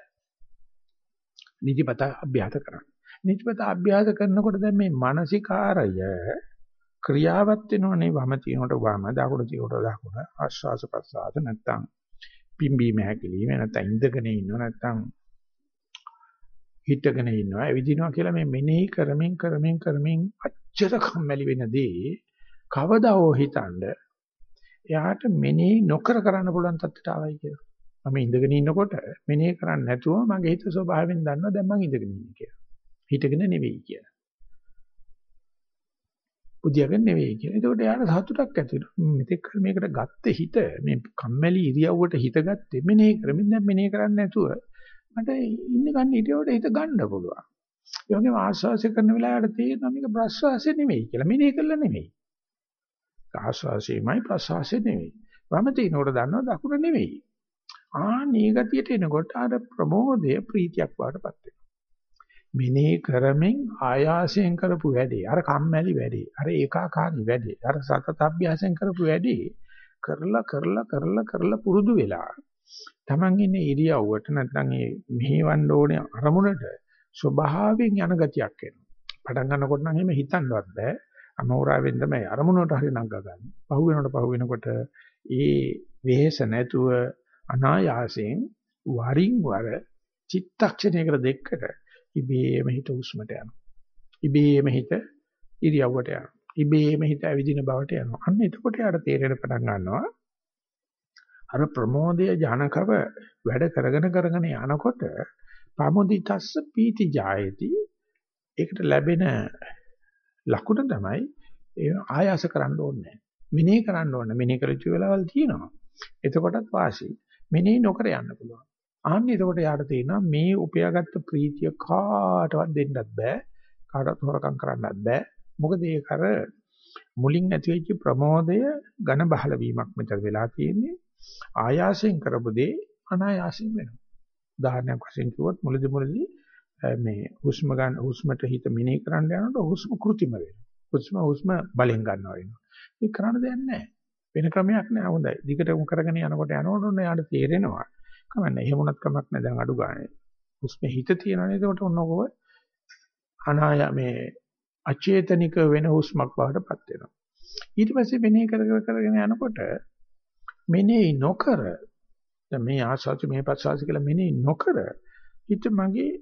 නිදිපත අභ්‍යාස කරන්න. නිදිපත අභ්‍යාස කරනකොට දැන් මේ මානසිකාරය ක්‍රියාවත් වෙනවනේ වම තියනකොට වම දකුණ තියනකොට දකුණ ආශ්වාස ප්‍රශ්වාස නැත්තම් පිම්බීම හැකිලිම නැත්තම් ඉඳගෙන ඉන්නව නැත්තම් හිටගෙන ඉන්නවා එවිදිනවා කියලා මේ මෙනෙහි කරමින් කරමින් කරමින් අච්චර කම්මැලි වෙනදී කවදා හෝ හිතනද එයාට මෙනෙහි නොකර කරන්න පුළුවන් තත්ත්වයට ආවයි කියලා. මම ඉඳගෙන ඉන්නකොට මෙනෙහි කරන්නේ නැතුව මගේ හිත ස්වභාවයෙන් දන්නවා දැන් මම ඉඳගෙන ඉන්නේ කියලා. හිටගෙන නෙවෙයි කියලා. බුදියාගෙන නෙවෙයි කියලා. ඒකට එයාට සතුටක් ඇති වෙනවා. මෙතෙක් කල මේකට ගත්ත හිත මේ කම්මැලි ඉරියව්වට හිත ගත්තේ මෙනෙහි කරමින් දැන් මෙනෙහි කරන්නේ නැතුව මට ඉන්න ගන්න ඉරියව්වට හිත ගන්න පුළුවන්. ඒ වගේම ආශ්වාසය කරන වෙලාවට තේරෙනවා මේක ප්‍රශ්වාසය නෙවෙයි කියලා. මෙනෙහි කරලා නෙවෙයි. ආශ්වාසයමයි ප්‍රශ්වාසය නෙවෙයි. වම තිනකොට දන්නවා දකුණ නෙවෙයි. ආනී ගතියට එනකොට අර ප්‍රමෝදය ප්‍රීතියක් වඩපත් වෙනවා. මෙනෙහි කරමින් ආයාසයෙන් කරපු වැඩේ, අර කම්මැලි වැඩේ, අර ඒකාකාරී වැඩේ, අර සතත අභ්‍යාසයෙන් කරපු වැඩේ කරලා කරලා කරලා කරලා පුරුදු වෙලා Taman ඉන්නේ ඉරියව්වට නැත්නම් මේ මෙහෙවන්න ඕනේ අරමුණට ස්වභාවයෙන් යන ගතියක් එනවා. පටන් ගන්නකොට නම් එහෙම හිතන්නවත් බෑ. අමෝරාවෙන් තමයි අරමුණට හරි නංග ගන්න. පහු වෙනකොට පහු වෙනකොට ඒ වෙහෙස නැතුව අනායාසයෙන් වරින් වර චිත්තක්ෂණයකට දෙකට ඉබේම හිත උස්මට යනවා. ඉබේම හිත ඉරියව්වට යනවා. ඉබේම හිත ඇවිදින බවට යනවා. අන්න එතකොට යාට තේරෙන පටන් ගන්නවා. අර ප්‍රමෝදය ජනකව වැඩ කරගෙන කරගෙන යනකොට පමුදිතස්ස පීති ජායති. ඒකට ලැබෙන ලකුණ තමයි ඒ ආයාස කරන්න ඕනේ. මෙනෙහි කරන්න ඕනේ. මෙනෙහි කරච්ච වෙලාවල් තියෙනවා. එතකොටත් වාසි. මෙනෙහි නොකර යන්න පුළුවන්. ආන්න එතකොට යාට තේරෙනවා මේ උපයාගත්ත ප්‍රීතිය කාටවත් දෙන්නත් බෑ. කාටවත් හොරකම් කරන්නත් බෑ. මොකද ඒක අර මුලින් ඇති වෙච්ච ප්‍රමෝදය ඝන බහල වීමක් මෙතන වෙලා තියෙන්නේ. ආයාසයෙන් කරපු දේ අනායාසයෙන් වෙනවා. උදාහරණයක් වශයෙන් කිව්වොත් මුලදි මුලදි මේ හුස්ම ගන්න හුස්මට හිත මෙනෙහි කරන්න යනකොට හුස්ම කෘතිම වෙනවා. හුස්ම හුස්ම බලෙන් ගන්නවා වෙනවා. ඒක කරන්න දෙයක් නැහැ. වෙන ක්‍රමයක් නෑ හොඳයි. දිගටම කරගෙන යනකොට යනකොට ඔන්න යාට තේරෙනවා. කමන්නේ. එහෙම වුණත් කමක් නෑ දැන් අඩු ගානේ. හුස්මේ හිත තියෙනවනේ ඒකට ඔන්නකොව අනාය මේ අචේතනික වෙන හුස්මක් බවට පත් වෙනවා. ඊට පස්සේ මෙනෙහි කර කර කරගෙන යනකොට මෙනෙහි නොකර දැන් මේ ආස්වාද මේ පස්වාද කියලා මෙනෙහි නොකර හිත මගේ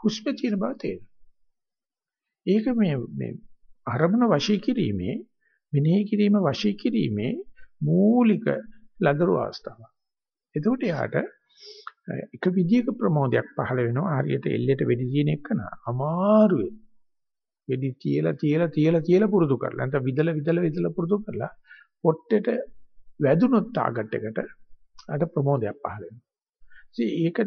හුස්මේ තියෙන බව තේරෙනවා. ඒක මේ මේ අරමුණ වශී කිරීමේ මෙනෙහි කිරීම වශී කිරීමේ මූලික ලදරු අවස්ථාවක්. එතකොට යාට එක විදියක ප්‍රමෝදයක් පහළ වෙනවා හරියට එල්ලේට වෙඩි දින එකන අමාරුවේ. වෙඩි තියලා තියලා තියලා තියලා පුරුදු කරලා නැත්නම් විදලා විදලා විදලා පුරුදු කරලා පොට්ටෙට වැදුනොත් ටාගට් එකට අර ප්‍රමෝදයක් පහළ වෙනවා. ඒක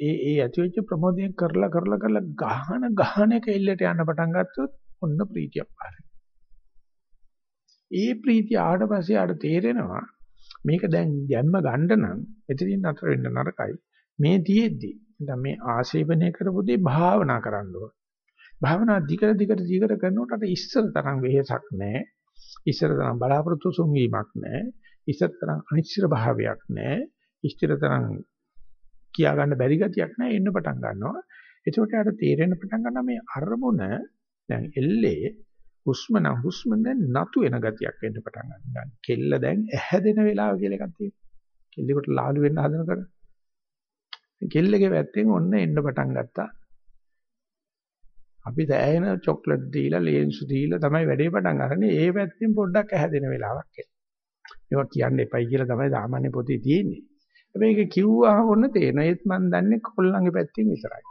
ඒ ඒ ඇතිවෙච්ච ප්‍රමෝදයෙන් කරලා කරලා කරලා ගහන ගහන එක එල්ලේට යන්න පටන් ගත්තොත් ඔන්න ප්‍රීතියක් පහළ ඒ ප්‍රීතිය ආවට පස්සේ ආට තේරෙනවා මේක දැන් ගැම්ම ගන්න නම් එතනින් නතර වෙන්න නරකයි. මේ තියෙද්දි දැන් මේ ආශේවනය කරපු දේ භාවනා කරන්න ඕන. භාවනා දිගට දිගට දිගට කරනකොට අර ඉස්සර තරම් වෙහෙසක් නැහැ. ඉස්සර තරම් බලාපොරොත්තු සුන්වීමක් නැහැ. ඉස්සර තරම් අනිශ්චිත භාවයක් නැහැ. ඉස්තර තරම් කියා ගන්න බැරි ගතියක් නැහැ. එන්න පටන් ගන්නවා. එතකොට යාට තේරෙන්න පටන් ගන්නවා මේ අරමුණ දැන් එල්ලේ හුස්ම නම් හුස්ම දැන් නතු වෙන ගතියක් එන්න පටන් ගන්නවා. කෙල්ල දැන් ඇහැදෙන වෙලාව කියලා එකක් තියෙනවා. කෙල්ලෙකුට ලාළු වෙන්න හදනකොට කෙල්ලගේ පැත්තෙන් ඔන්න එන්න පටන් ගත්තා. අපි දැයන චොක්ලට් දීලා ලේන්සු දීලා තමයි වැඩේ පටන් ගන්නේ. ඒ පැත්තෙන් පොඩ්ඩක් ඇහැදෙන වෙලාවක් එන්න. ඒවා කියන්න එපයි කියලා තමයි සාමාන්‍ය පොතේ තියෙන්නේ. හැබැයි ඒක කිව්වහම ඔන්න තේරෙනවා. ඒත් මම දන්නේ කොල්ලන්ගේ පැත්තෙන් විතරයි.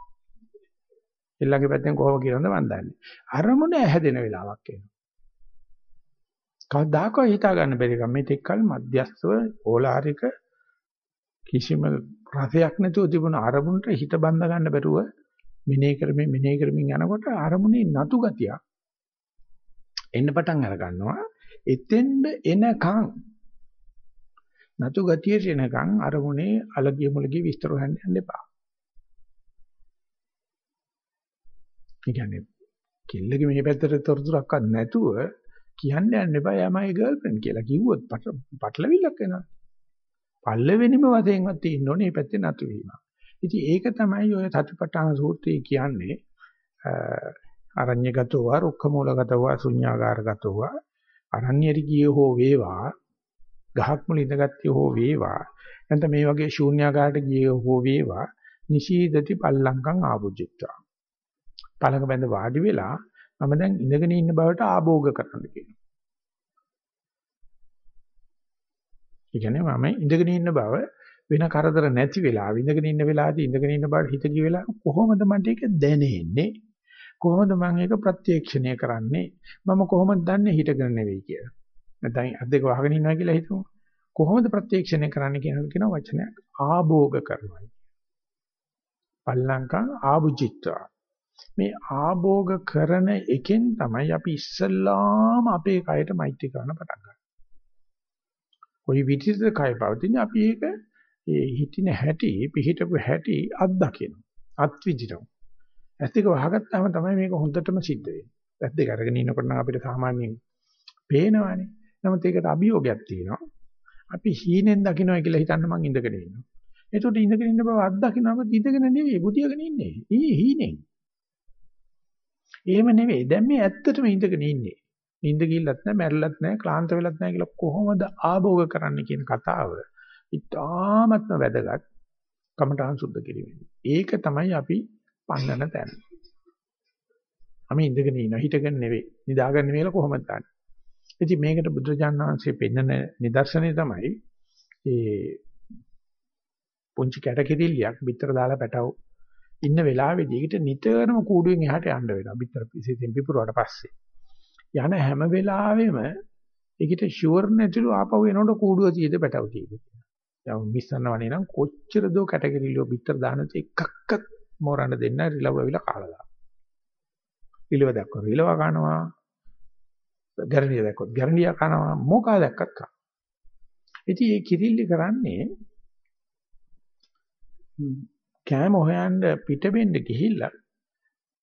එල්ලගේ පැත්තෙන් කොහොම කියනවද මන් දන්නේ. අරමුණ ඇහැදෙන වෙලාවක් එනවා. කවදාකවත් හිතා ගන්න බැරි කම මේ තෙක්කල් මධ්‍යස්තව ඕලාරික කිසිම රසයක් නැතුව තිබුණ අරමුණට හිත බඳ ගන්න බැරුව මෙනෙහි කරමින් මෙනෙහි කරමින් යනකොට අරමුණේ නතු ගතිය එන්න පටන් අර ගන්නවා එතෙන්ද එනකන් නතු ගතියට එනකන් අරමුණේ අලගිය මුලගිය විස්තර හොයන්න යන්න එපා ඒ කියන්නේ කෙල්ලගේ මේ පැත්තට තොරතුරක්වත් නැතුව කියන්න යන්න එපා යමයි ගර්ල්ෆ්‍රෙන්ඩ් කියලා කිව්වොත් පටලවිල්ලක් එනවා. පල්ලෙවෙනිම වශයෙන්වත් තියෙන්න ඕනේ මේ පැත්තේ නතු වීම. ඉතින් ඒක තමයි ඔය සතිපට්ඨාන සූත්‍රයේ කියන්නේ අරඤ්‍යගතව, රුක්ඛමූලගතව, ශුඤ්ඤාගාරගතව, අරඤ්‍යරි ගියේ හෝ වේවා, ගහක් මුල ඉඳගත්තේ හෝ වේවා, නැත්නම් මේ වගේ ශූන්‍යාගාරට ගියේ හෝ වේවා, නිශීදති පල්ලංකං ආභුජිත්වා. පළඟ බැඳ වාඩි වෙලා මම දැන් ඉඳගෙන ඉන්න බවට ආභෝග කරන්න කියනවා. ඒ කියන්නේ මම ඉඳගෙන ඉන්න බව වෙන කරදර නැති වෙලා ඉඳගෙන ඉන්න වෙලාවදී ඉඳගෙන ඉන්න බවට හිත ගිය වෙලාව කොහොමද මට ඒක දැනෙන්නේ? කොහොමද මම ඒක ප්‍රත්‍යක්ෂණය කරන්නේ? මම කොහොමද දන්නේ හිතගෙන නෙවෙයි කියලා. නැත්නම් අද්දක වහගෙන ඉන්නවා කියලා හිතමු. කොහොමද ප්‍රත්‍යක්ෂණය කරන්න කියන කියන වචනයක් ආභෝග කරනවා. පල්ලංකං ආභුජිත්වා මේ ආභෝග කරන එකෙන් තමයි අපි ඉස්සල්ලාම අපේ කයට මෛත්‍රී කරන්න පටන් ගන්න. කොයි විදිහට කය පවතින අපි ඒක ඒ හිතින හැටි පිහිටපු හැටි අත්දකින්න. අත්විදිනවා. ඇස් දෙක වහගත්තාම තමයි මේක හොඳටම සිද්ධ වෙන්නේ. ඇස් දෙක අරගෙන ඉන්නකොට නම් අපිට සාමාන්‍යයෙන් පේනවනේ. නමුත් ඒකට අභියෝගයක් තියෙනවා. අපි හීනෙන් දකින්නයි කියලා හිතන්න මං ඉඳගෙන ඉන්නවා. එතකොට ඉඳගෙන ඉන්න බව අත්දකින්නම ඉඳගෙන නෙවෙයි බුදියාගෙන ඉන්නේ. ඊ හීනෙන්. එහෙම නෙවෙයි. දැන් මේ ඇත්තටම ඉඳගෙන ඉන්නේ. නිින්ද ගිල්ලත් නැහැ, මැරිලත් නැහැ, ක්ලාන්ත වෙලත් නැහැ කියලා කොහොමද ආභෝග කරන්න කියන කතාව. ඉතාමත්ම වැදගත්. කමඨාන් සුද්ධ කිරීම. ඒක තමයි අපි පන්නන තැන. අපි ඉඳගෙන ඉන්න හිටගෙන නෙවෙයි, නිදාගෙන නෙවෙයි කොහොමද දන්නේ? ඉතින් මේකට බුදුරජාණන් වහන්සේ පෙන්වන නිදර්ශනය තමයි ඒ පුංචි කැටකිරිල්ලක් පිටර දාලා පැටව ඉන්න වෙලාවේදී ඒකට නිතරම කූඩුවෙන් එහාට යන්න වෙනවා. පිටර පිසින් පිපුරුවාට පස්සේ. යන හැම වෙලාවෙම ඒකට ෂුවර් නැතිලු ආපහු එනකොට කූඩුව තියෙද පැටව තියෙද කියලා. දැන් මිස්සන්නවනේ නම් කොච්චර දෝ කැටගරිලියෝ පිටර දානත් එකක්වත් මෝරන්න දෙන්න රිලව ඇවිල්ලා කාලා දානවා. රිලව දැක්කොත් රිලව කනවා. ගැරන්ඩිය දැක්කොත් ගැරන්ඩිය කනවා. මොකා දැක්කත් කනවා. ඉතින් මේ කිරිල්ලි කරන්නේ කෑම හොයන්න පිටවෙන්න ගිහිල්ලා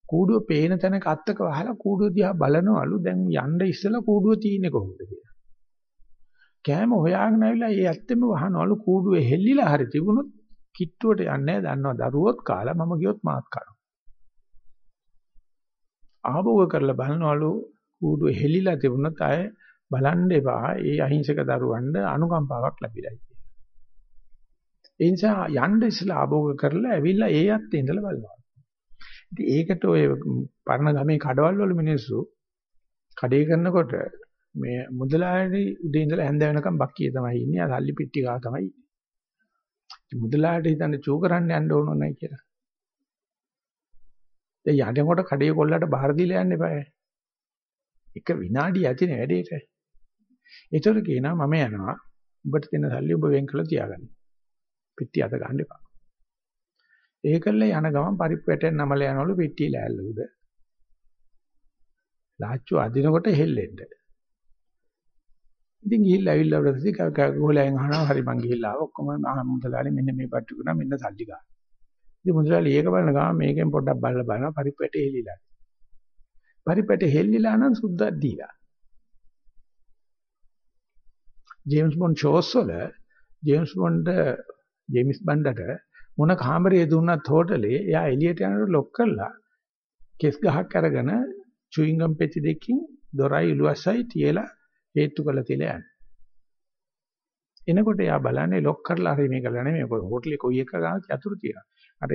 කූඩුව පේන තැනක අත්තක වහලා කූඩුව දිහා බලනවලු දැන් යන්න ඉස්සලා කූඩුව තියෙන්නේ කොහොමද කියලා. කෑම හොයාගෙන ආවිලා ඒ ඇත්තෙම වහනවලු කූඩුවේ හෙල්ලිලා හරි තිබුණොත් කිට්ටුවට යන්නේ දන්නවා දරුවොත් කාලා මම ගියොත් මාත් කනවා. ආභෝග කරලා බලනවලු කූඩුවේ හෙල්ලිලා තිබුණොත් ආය බලන්න එපා ඒ අහිංසක දරුවන්ට අනුකම්පාවක් ලැබිලා ඒ නිසා යන්න ඉස්සලා ආභෝග කරලා ඇවිල්ලා ඒ යත්තේ ඉඳලා බලනවා. ඉතින් ඒකට ඔය පරණ ගමේ කඩවල් වල මිනිස්සු කඩේ කරනකොට මේ මුදලාලි උදේ ඉඳලා හැන්ද වෙනකම් බක්කිය තමයි ඉන්නේ. ආ සල්ලි පිටි ගා තමයි ඉන්නේ. මුදලාලට හිතන්නේ චූ කරන්න යන්න ඕන නැහැ කියලා. දැන් යනකොට කඩේ කොල්ලට බාර දීලා යන්න එපා. එක විනාඩිය ඇතිනේ වැඩේට. ඒතර කියනවා මම යනවා. උඹට දෙන සල්ලි උඹ වෙන් කළා තියාගන්න. පිටි අත ගන්න එපා. ඒකල්ල යන ගමන් පරිප්පු වැටෙන් නමල යනවලු පිටි ලෑල්ල උඩ. ලාච්චු අදිනකොට හෙල්ලෙන්න. ඉතින් ගිහිල්ලා ඇවිල්ලා උඩදී ගෝලයෙන් අහනවා හරි මං ගිහිල්ලා ආව ඔක්කොම මුදලාලි මෙන්න මේ පට්ටු කරා මෙන්න සල්ලි ගන්න. ඉතින් මුදලාලි ඒක බලන ගමන් මේකෙන් පොඩ්ඩක් බලලා බලනවා පරිප්පු වැටේ හෙල්ලිලා. පරිප්පු වැටේ හෙල්ලිලා නම් සුද්දක් දීලා. ජේම්ස් බොන්ඩ් ෂෝස් වල ජේම්ස් බොන්ඩ් ජේමිස් බණ්ඩට මොන කාමරේ දුන්නත් හෝටලේ එයා එළියට යනකොට ලොක් කරලා කෙස් ගහක් අරගෙන චුයින්ගම් පෙති දෙකකින් දොරයි ඉලුවසයි තියලා හේතු කරලා තියලා යන්නේ. එනකොට එයා බලන්නේ ලොක් කරලා හරි මේක කරලා නෙමෙයි හෝටලේ කොයි එක ගානක් යතුරු තියෙනවා. අර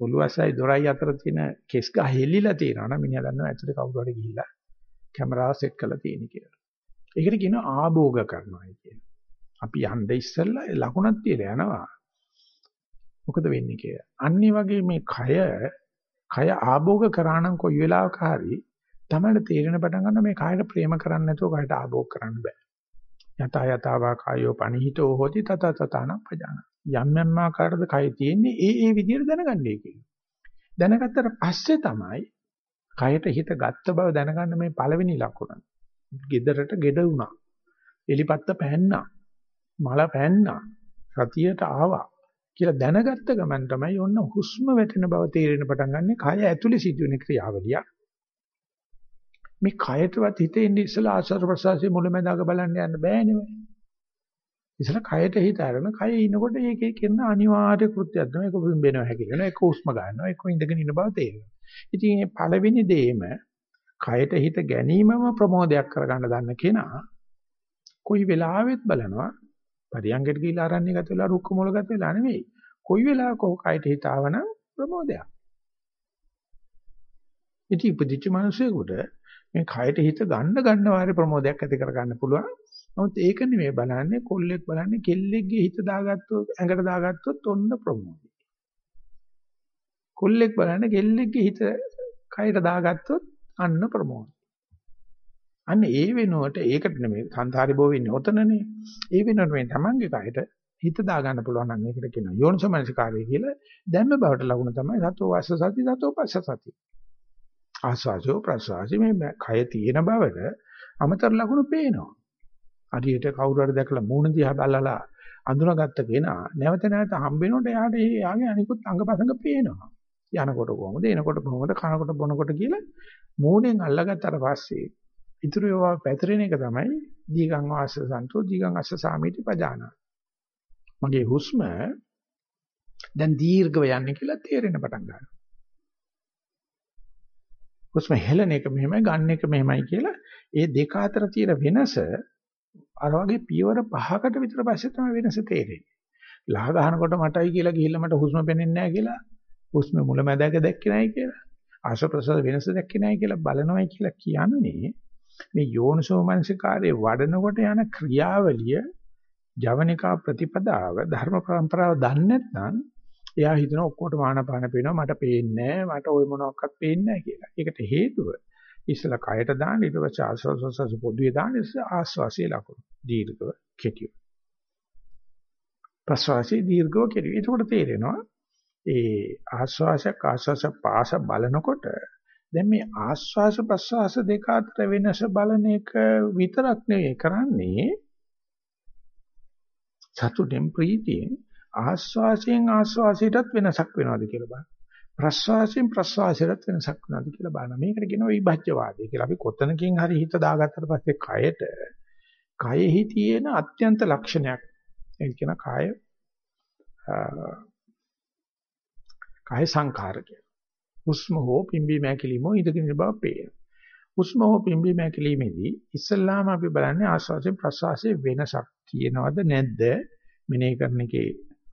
ඔළුවසයි දොරයි අතර තියෙන කෙස් ගහ හෙල්ලිලා තියෙනවා නම් මිනිහා දන්නවා ඇතුලේ කවුරු හරි ගිහිල්ලා කැමරාව සෙට් කරලා තියෙන කියලා. ඒකට කියනවා ආභෝග කරනවා කියන. අපි යන්න ඉස්සෙල්ලා ලකුණක් තියලා යනවා. මොකද වෙන්නේ කියලා. අනිත් වගේ මේ කය කය ආභෝග කරා නම් කොයි වෙලාවක හරි තමයි තේරෙන පටන් ගන්න මේ කායට ප්‍රේම කරන්නේ නැතුව කායට ආභෝග කරන්න බෑ. යත යතාවා කායෝ පනිහිතෝ හොති තත තතන පජාන. යම් යම් ආකාරද කය තියෙන්නේ ඒ ඒ විදිහට දැනගන්නේ කියලා. දැනගත්තට පස්සේ තමයි කයට හිත ගත්ත බව දැනගන්න මේ පළවෙනි ලකුණ. gedaraට geda වුණා. එලිපත්ත පැන්නා. මල පැන්නා. සතියට ආවා. කියලා දැනගත්ත ගමන් තමයි ඔන්න හුස්ම වැටෙන බව තේරෙන පටන් ගන්න. කය ඇතුලේ සිදුවෙන ක්‍රියාවලිය. මේ කයටවත් හිතේ ඉන්න ඉස්සලා ආශ්වාස ප්‍රශ්වාසයේ මුලැමැදාක බලන්න යන්න බෑ නෙවෙයි. ඉතල කයට හිත අරගෙන කයේ ඉනකොට ඒකේ කරන අනිවාර්ය කෘත්‍යයක් තමයි ඒක බින්බෙනවා හැකිලෙනවා ඒක උස්ම ගන්නවා ඒක ඉඳගෙන ඉන්න බව තේරෙනවා. ඉතින් මේ පළවෙනි දෙයම කයට හිත ගැනීමම ප්‍රමෝදයක් කරගන්න දන්න කෙනා කොයි වෙලාවෙත් බලනවා පරියංගයට ගිහිලා ආරණ්‍ය ගත වෙලා රුක්ක මොළ ගත වෙලා නෙමෙයි. කොයි වෙලාවක කයට හිත ආවනම් ප්‍රමෝදයක්. ඉතින් ඉපදිච්ච මිනිසෙකුට මේ කයට හිත ගන්න ගන්න වාරේ ප්‍රමෝදයක් ඇති කරගන්න පුළුවන්. නමුත් ඒක නෙමෙයි බලන්නේ කොල්ලෙක් බලන්නේ කෙල්ලෙක්ගේ හිත දාගත්තොත් ඇඟට දාගත්තොත් ඔන්න ප්‍රමෝදය. කොල්ලෙක් බලන්නේ කෙල්ලෙක්ගේ හිත කයට දාගත්තොත් අන්න ප්‍රමෝදය. අන්න ඒ වෙනුවට ඒකට නෙමෙයි සංසාරි බෝ වෙන්නේ ඔතනනේ. ඒ වෙනුවට මේ තමන්ගේ කයට හිත දාගන්න පුළුවන් නම් ඒකට කියනවා යෝනිසමනසිකාරය කියලා. දැම්ම බවට ලකුණ තමයි සතෝ වාස සති සතෝ පස්ස සති. ආස්වාදෝ ප්‍රසවාසී මේ කය තියෙන බවට අමතර ලකුණු පේනවා. හරියට කවුරු හරි දැකලා මූණ දිහා බලලා අඳුනගත්ත කෙනා නැවත නැවත හම්බෙනකොට එයාට ඒ යාගේ අනිකුත් අංගපසංග පේනවා. යනකොට කොහොමද එනකොට කොහොමද කනකොට බොනකොට කියලා මූණෙන් අල්ලගත්තට පස්සේ ඉතුරු ඒවා පැතරෙන එක තමයි දීගං වාස සන්තෝ දීගං අස්ස සාමිති පජාන. මගේ හුස්ම දැන් දීර්ඝව යන්නේ කියලා තේරෙන පටන් ගන්නවා. හුස්ම හෙලන එක මෙහෙමයි ගන්න එක මෙහෙමයි කියලා ඒ දෙක අතර තියෙන වෙනස අර වගේ පියවර පහකට විතර පස්සේ තමයි වෙනස තේරෙන්නේ. ලහ ගන්නකොට මටයි කියලා ගිහිල්ලා මට හුස්ම පෙනෙන්නේ නැහැ කියලා හුස්ම මුල මැදක දැක්කේ නැහැ කියලා ආශ ප්‍රසද වෙනස දැක්කේ නැහැ කියලා බලනවයි කියලා කියන්නේ මේ යෝනිසෝ මනසිකාරයේ වඩනකොට යන ක්‍රියාවලිය ජවනිකා ප්‍රතිපදාව ධර්ම પરම්පරාව දන්නේ නැත්නම් එයා හිතන ඔක්කොටම ආනපාන පේනවා මට පේන්නේ නැහැ මට ওই මොනක්වත් පේන්නේ නැහැ කියලා. ඒකට හේතුව ඉස්සලා කයට දාන්න ඊට පස්සේ ආස්වාසස පොදුවේ දාන්න ඉස්සලා ආස්වාසිය ලකුණු දීර්ඝව කෙටිව. ප්‍රස්වාසී දීර්ඝව කෙටිව. එතකොට තේරෙනවා ඒ ආස්වාසයක් ආස්වාස පාස බලනකොට දැන් මේ ආස්වාස ප්‍රස්වාස දෙක අතර වෙනස බලන එක විතරක් නෙවෙයි කරන්නේ සතුටෙන් ප්‍රීතියෙන් ආස්වාසයෙන් ආස්වාසයටත් වෙනසක් වෙනවද කියලා බලන්න. ප්‍රස්වාසයෙන් ප්‍රස්වාසයට වෙනසක් නැති කියලා බලනවා. මේකට කියනවා විභජ්‍යවාදය කියලා. අපි කොතනකින් හරි හිත දාගත්තට පස්සේ කයට කයෙහි තියෙන අත්‍යන්ත ලක්ෂණයක්. ඒ කියන කාය කාය සංඛාර කියලා. හුස්ම හෝ පිම්බි මෑකිලිමෝ ඉඳගෙන ඉන්න බව පේනවා. හුස්ම හෝ පිම්බි මෑකිලිමේදී ඉස්සල්ලාම අපි බලන්නේ ආස්වාසයෙන් ප්‍රස්වාසයේ වෙනසක් තියෙනවද නැද්ද? මෙනෙහි කරන එකේ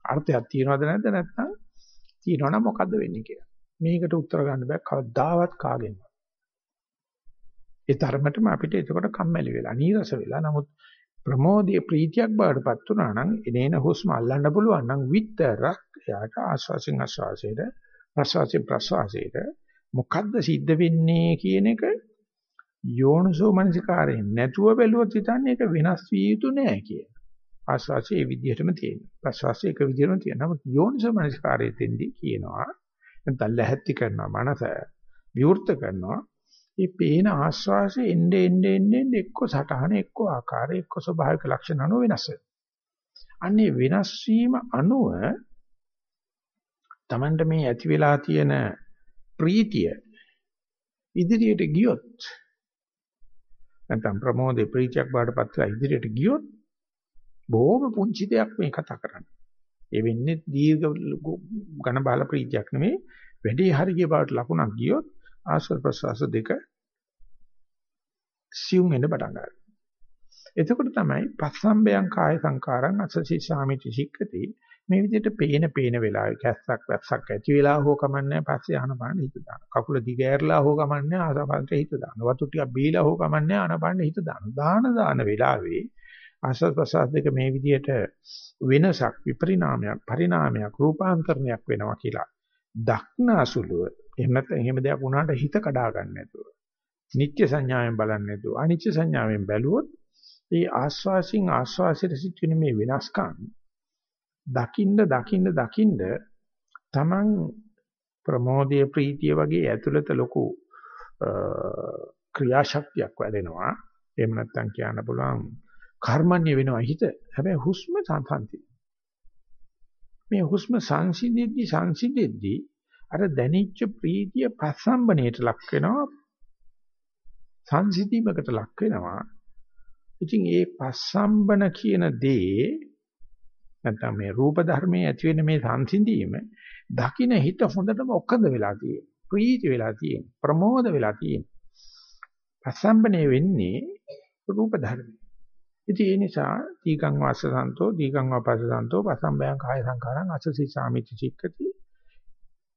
අර්ථයක් තියෙනවද නැද්ද නැත්නම් තියෙනවනම් මොකද්ද වෙන්නේ කියලා. මේකට උත්තර ගන්න බෑ කවදාවත් කාගෙන්වත්. ඒ තරමටම අපිට එතකොට කම්මැලි වෙලා, නීරස වෙලා. නමුත් ප්‍රමෝදයේ ප්‍රීතියක් බවටපත් වුණා නම් එනේන හුස්ම අල්ලන්න පුළුවන් නම් විතරක් එයාට ආශ්වාසයෙන් ආශ්වාසයට, ප්‍රශ්වාසයෙන් ප්‍රශ්වාසයට මොකද්ද සිද්ධ වෙන්නේ කියන එක යෝනිසෝ මනසිකාරයෙන් නැතුව බැලුවොත් හිතන්නේ ඒක වෙනස් විය යුතු නෑ කියන. ආස්වාසිය ඒ විදිහටම තියෙනවා. ප්‍රස්වාසිය එක විදිහටම තියෙනවා. නමුත් යෝනිසමනස්කාරයේ තෙන්දී කියනවා නැත්නම් ලැහැත්ති කරනවා මනස විවෘත කරනවා. මේ පේන ආස්වාසිය එnde ende ende එක්ක සටහන එක්ක ආකාරය එක්ක ස්වභාවික ලක්ෂණ අනුව වෙනස් අන්නේ වෙනස් වීම අනුව Tamanට මේ ඇති වෙලා තියෙන ප්‍රීතිය ඉදිරියට ගියොත් නැත්නම් ප්‍රමෝදේ ප්‍රීතියක් බාටපත් වෙලා ඉදිරියට ගියොත් බොහොම පුංචි දෙයක් මේ කතා කරන්නේ. ඒ වෙන්නේ දීර්ඝ ඝන බාල ප්‍රීතියක් නෙමෙයි වැඩි හරිය බවට ලකුණක් ගියොත් ආශ්වාස ප්‍රශ්වාස දෙක සියුම් වෙන්න පටන් ගන්නවා. එතකොට තමයි පස්සම්බයං කාය සංකාරං අසසී සාමිති සික්කති මේ විදිහට පේන පේන වෙලාවේ කැස්සක් වැස්සක් ඇති වෙලා හෝ කමන්නේ පස්සේ ආනපාන හිත දාන. කකුල දිගෑරලා හෝ කමන්නේ ආසපන්ට හිත දාන. වතු ටිකක් බීලා හෝ කමන්නේ ආනපාන හිත දාන. දාන දාන වෙලාවේ ආස්වාද ප්‍රසආස දෙක මේ විදිහට වෙනසක් විපරිණාමයක් පරිණාමයක් රූපාන්තරණයක් වෙනවා කියලා දක්නාසුලුව එහෙම නැත්නම් එහෙම දෙයක් වුණාට හිත කඩා ගන්න නැතුව නිත්‍ය සංඥාවෙන් බලන්නේ නැතුව අනිත්‍ය සංඥාවෙන් බැලුවොත් ඒ ආස්වාසින් ආස්වාසයට සිටින මේ වෙනස්කම් දකින්න දකින්න දකින්න තමන් ප්‍රමෝදයේ ප්‍රීතිය වගේ ඇතුළත ලොකු ක්‍රියාශක්තියක් වැඩෙනවා. එහෙම නැත්නම් කියන්න පුළුවන් කර්මන්නේ වෙනවා හිත. හැබැයි හුස්ම සංසන්ති. මේ හුස්ම සංසිඳෙද්දි සංසිඳෙද්දි අර දැනිච්ච ප්‍රීතිය පස්සම්බණයට ලක් වෙනවා. සංසිඳීමකට ලක් වෙනවා. ඉතින් ඒ පස්සම්බන කියන දේ නැත්නම් මේ රූප ධර්මයේ ඇති වෙන මේ සංසිඳීම දකින්න හිත හොඳටම ඔක්කඳ වෙලා තියෙන්නේ. ප්‍රීති වෙලා තියෙන්නේ. ප්‍රමෝද වෙලා තියෙන්නේ. පසම්බනේ වෙන්නේ රූප ධර්මයේ. ඉතින් ඒ නිසා දීගං වාසසන්තෝ දීගං වාපසසන්තෝ පසම්බයං කාය සංකාරං අසසී සාමිති චික්කති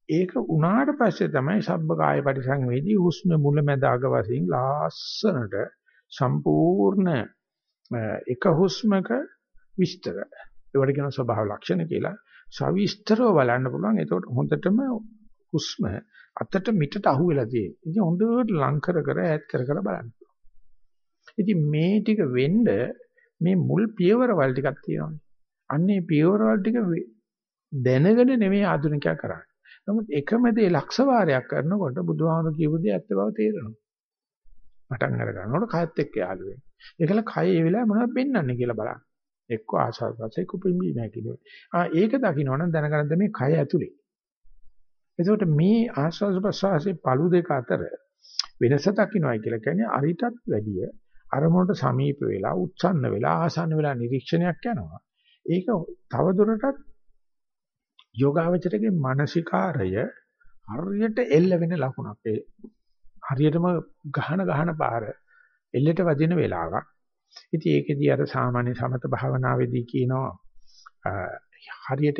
ඒක උනාට පස්සේ තමයි සබ්බ කාය පරිසංවේදී හුස්ම මුල මැද අග වශයෙන් ලාස්සනට සම්පූර්ණ එක හුස්මක විස්තර ඒවට කියන ස්වභාව ලක්ෂණ කියලා සවිස්තරව බලන්න පුළුවන් එතකොට හොඳටම හුස්ම අතට මිටට අහු වෙලා තියෙනවා. ඉතින් හොඳට ලං කර කර ඈත් කර කර බලන්න. ඉතින් මේ ටික වෙන්න මේ මුල් පියවරවල් ටිකක් තියෙනවා. අන්නේ පියවරවල් ටික දැනගෙන නෙමෙයි ආධුනිකයා කරන්නේ. නමුත් එකම දේ ලක්ෂ වාරයක් කරනකොට බුදුහාමුදුරු කියපු දේ ඇත්ත බව තේරෙනවා. පටන් අර ගන්නකොට කයත් එක්ක යාළු වෙනවා. ඒකල කය ඒ වෙලාවේ මොනවද පෙන්වන්නේ කියලා බලන්න. එක්ක ආසාව පස්සේ කුපින්බි නැකිලෝ. ආ ඒක දකින්නවනම් දැනගන්න මේ කය ඇතුලේ. එතකොට මේ ආස්වාද ප්‍රසවාසයේ පළු දෙක අතර වෙනස දකින්නයි කියලා කියන්නේ අරිටත් වැඩිය අරමුණට සමීප වෙලා උත්සන්න වෙලා ආසන්න වෙලා නිරීක්ෂණයක් යනවා. ඒක තවදුරටත් යෝගාවචරයේ මානසිකාරය හරියට එල්ල වෙන ලකුණක්. ඒ හරියටම ගහන ගහන පාර එල්ලට වදින වෙලාවක්. ඉතින් ඒකෙදී අර සාමාන්‍ය සමත භාවනාවේදී කියනවා හරියට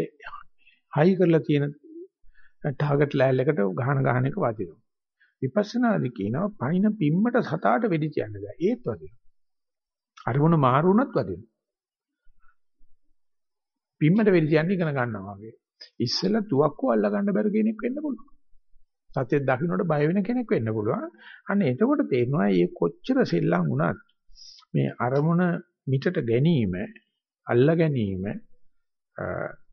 හයි කරලා තියෙන ටාගට් ලෑල් එකට ගහන ගහන එක වදිනවා. විපස්සනාදී කියනවා පයින් පිම්මට සතාට වෙඩි තියන්න බෑ. ඒත් වදිනවා. අරමුණ මාරු වුණත් වදිනවා. පිම්මට වෙඩි තියන්න ඉගෙන ගන්නවා වගේ. ඉස්සෙල්ලා තුවක්කුව අල්ල ගන්න බැරි කෙනෙක් වෙන්න පුළුවන්. සත්‍ය දකින්නට බය වෙන කෙනෙක් වෙන්න පුළුවන්. අන්න එතකොට තේරෙනවා මේ කොච්චර සෙල්ලම් වුණත් මේ අරමුණ මිටට ගැනීම, අල්ල ගැනීම,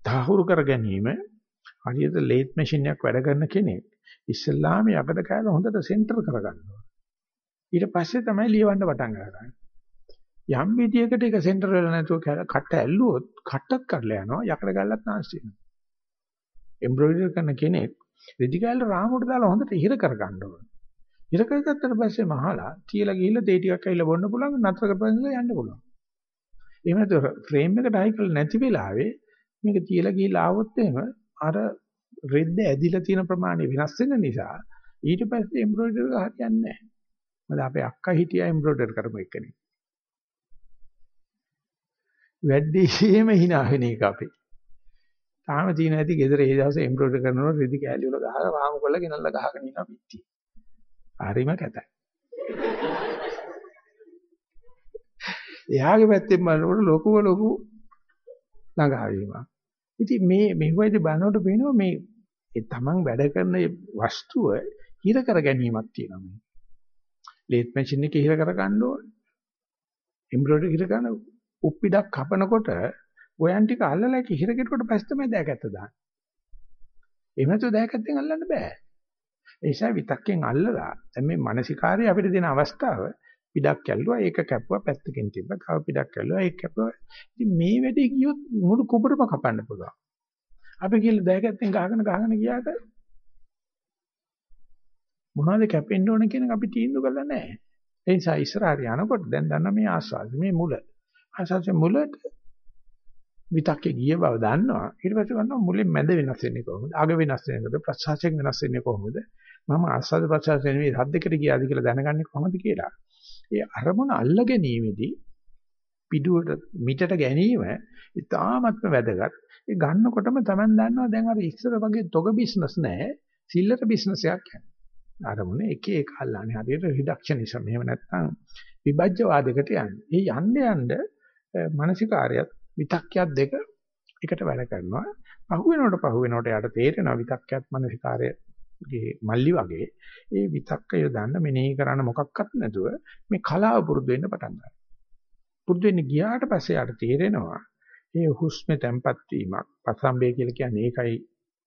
තාහුරු කර ගැනීම හරියට ලේත් මැෂින් එකක් වැඩ කරන කෙනෙක් ඉස්සල්ලාම යකඩ කෑල්ල හොඳට සෙන්ටර් කරගන්නවා. ඊට පස්සේ තමයි ලියවන්න පටන් ගන්න. යම් විදියකට ඒක සෙන්ටර් වෙලා නැතුව කට ඇල්ලුවොත් කට්ටත් කඩලා යනවා යකඩ කෑල්ලත් නැස්ති වෙනවා. එම්බ්‍රොයිඩර් කරන කෙනෙක් රෙදි කෑල්ල රාමුවට දාලා හොඳට ඉහිර කරගන්න ඕනේ. ඉහිර කරගත්තට පස්සේ මහලා තියලා ගිහිල්ලා තේ ටිකක් ඇවිල්ලා බොන්න පුළුවන් නතර කරපන්ලා යන්න පුළුවන්. එහෙම නැත්නම් ෆ්‍රේම් එකට හයි කරලා නැති වෙලාවේ මේක තියලා ගිහිල්ලා ආවොත් එහෙම අර රෙද්ද ඇදිලා තියෙන ප්‍රමාණය වෙනස් වෙන නිසා ඊට පස්සේ එම්බ්‍රොයිඩර් එක හරියන්නේ නැහැ. මොකද අපේ අක්කා හිටියා එම්බ්‍රොයිඩර් කරපු එකනේ. වැඩිම hina වෙන එක අපි. තාම තියෙන ඇති ගෙදර ඒ දවසේ එම්බ්‍රොයිඩර් කරනකොට රෙදි කෑලි වල ගහලා රාමු කරලා ගෙනල්ලා ගහගෙන ඉනවා පිටි. හරිම කැතයි. එයාගේ පැත්තෙන් බලනකොට ලොකුම ලොකු ළඟාවීමක්. ඉතින් මේ මෙහෙවයිද බලනකොට පේනවා මේ ඒ තමන් වැඩ කරන වස්තුව හිර කර ගැනීමක් තියෙනවා මේ. ලේත් මැෂින් එකේ හිර කර ගන්න ඕනේ. එම්බ්‍රොයිඩරි හිර ගන්න උප්පිඩක් කපනකොට ගොයන් ටික අල්ලලා ඒක හිර කෙරුවට පස්සේ තමයි දැකත්ත දාන්නේ. එහෙම නැතුව දැකත්තෙන් අල්ලන්න බෑ. ඒ නිසා විතක්කෙන් අල්ලලා දැන් මේ මානසිකාරය අපිට දෙන අවස්ථාව පිටක් ඇල්ලුවා ඒක කැපුවා පැත්තකින් තිබ්බා තව පිටක් ඇල්ලුවා ඒක කැපුවා ඉතින් මේ වැඩේ ගියොත් මුළු කුඹරම කපන්න පුළුවන් අපි කියලා දැයගත්තෙන් ගහගෙන ගහගෙන ගියාට මොනවද කැපෙන්න ඕන කියන එක අපි තීන්දුව කරලා නැහැ. ඒ නිසා ඉස්සරහට යනකොට දැන් දන්න මේ ආස්වාද මේ මුල. ආස්වාදයේ මුලට විතක්කේ ගිය බව දන්නවා. ඊට පස්සේ ගන්නවා මුලින් මැද වෙනස් වෙන්නේ කොහොමද? අග වෙනස් වෙනකොට ප්‍රසවාසයෙන් වෙනස් වෙන්නේ කොහොමද? මම ආස්වාද ප්‍රසවාස නෙවෙයි හද්දකට ගියාද කියලා දැනගන්නේ කොහොමද කියලා. ඒ අරමුණ අල්ල ගැනීමේදී පිටුවට මිටට ගැනීම ඉතාමත්ම වැදගත්. ඒ ගන්නකොටම Taman දන්නවා දැන් අර ඉස්සර වගේ තොග බිස්නස් නැහැ. සිල්ලර බිස්නස් එකක් යනවා. අරමුණ එක එක අල්ලන්නේ හරියට රිඩක්ෂනිසම්. එහෙම නැත්නම් විභජ්‍යවාදයකට යන්නේ. ඒ යන්න යන්න මානසිකාරයත් විතක්කයක් දෙක එකට වැඩ කරනවා. පහු වෙනකොට පහු වෙනකොට යාට තේරෙනවා විතක්කයත් මානසිකාරය ගේ මල්ලි වගේ ඒ විතක්කය දාන්න මෙනෙහි කරන්න මොකක්වත් නැතුව මේ කලාව පුරුදු වෙන්න පටන් ගන්නවා. පුරුදු වෙන්න ගියාට පස්සේ යාට තේරෙනවා මේ හුස්මේ තැම්පත් වීමක් පසම්බේ කියලා කියන්නේ ඒකයි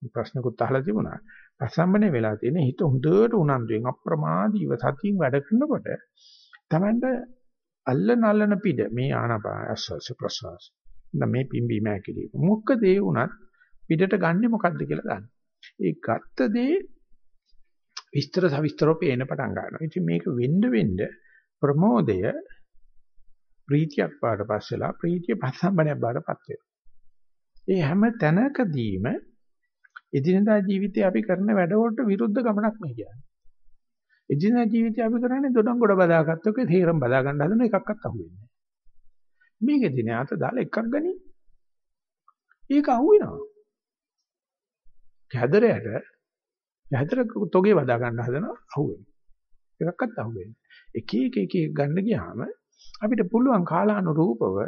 ප්‍රශ්නකුත් අහලා තිබුණා. පසම්බනේ වෙලා තියෙන හිත හොඳට උනන්දුවෙන් අප්‍රමාදීව සතියින් වැඩ කරනකොට තමන්ට අල්ලන අල්ලන පිට මේ ආනාපාන ආස්වාස ප්‍රසවාස. දැන් මේ පිම්බීම ඇකිලි. මොකද ඒ උනත් පිටට ගන්නෙ මොකද්ද කියලා දන්න. ඒ ගත්ත දේ විස්තර සවිස්තරව පේන්න පටන් ගන්නවා. ඉතින් මේක වෙන්න වෙන්න ප්‍රමෝදය ප්‍රීතියක් බාටපත් වෙලා ප්‍රීතිය පස්සම්බනයක් බාටපත් වෙනවා. ඒ හැම තැනකදීම එදිනදා ජීවිතේ අපි කරන වැඩවලට විරුද්ධ ගමනක් මේ කියන්නේ. එදිනදා ජීවිතේ අපි කරන්නේ දොඩම් ගොඩ බදාගත්තොත් ඒ තේරම් බදා ගන්න හදන එකක්වත් අහුවෙන්නේ නැහැ. මේකෙදී නේ අත දාලා එකක් ගනි. ඒක අහුවෙනවා. කැදරයට යහතර තොගේ වදා ගන්න හදනවා අහුවෙන්නේ. එකක්වත් අහුවෙන්නේ. එක එක එක එක ගන්න ගියාම අපිට පුළුවන් කාලානුරූපව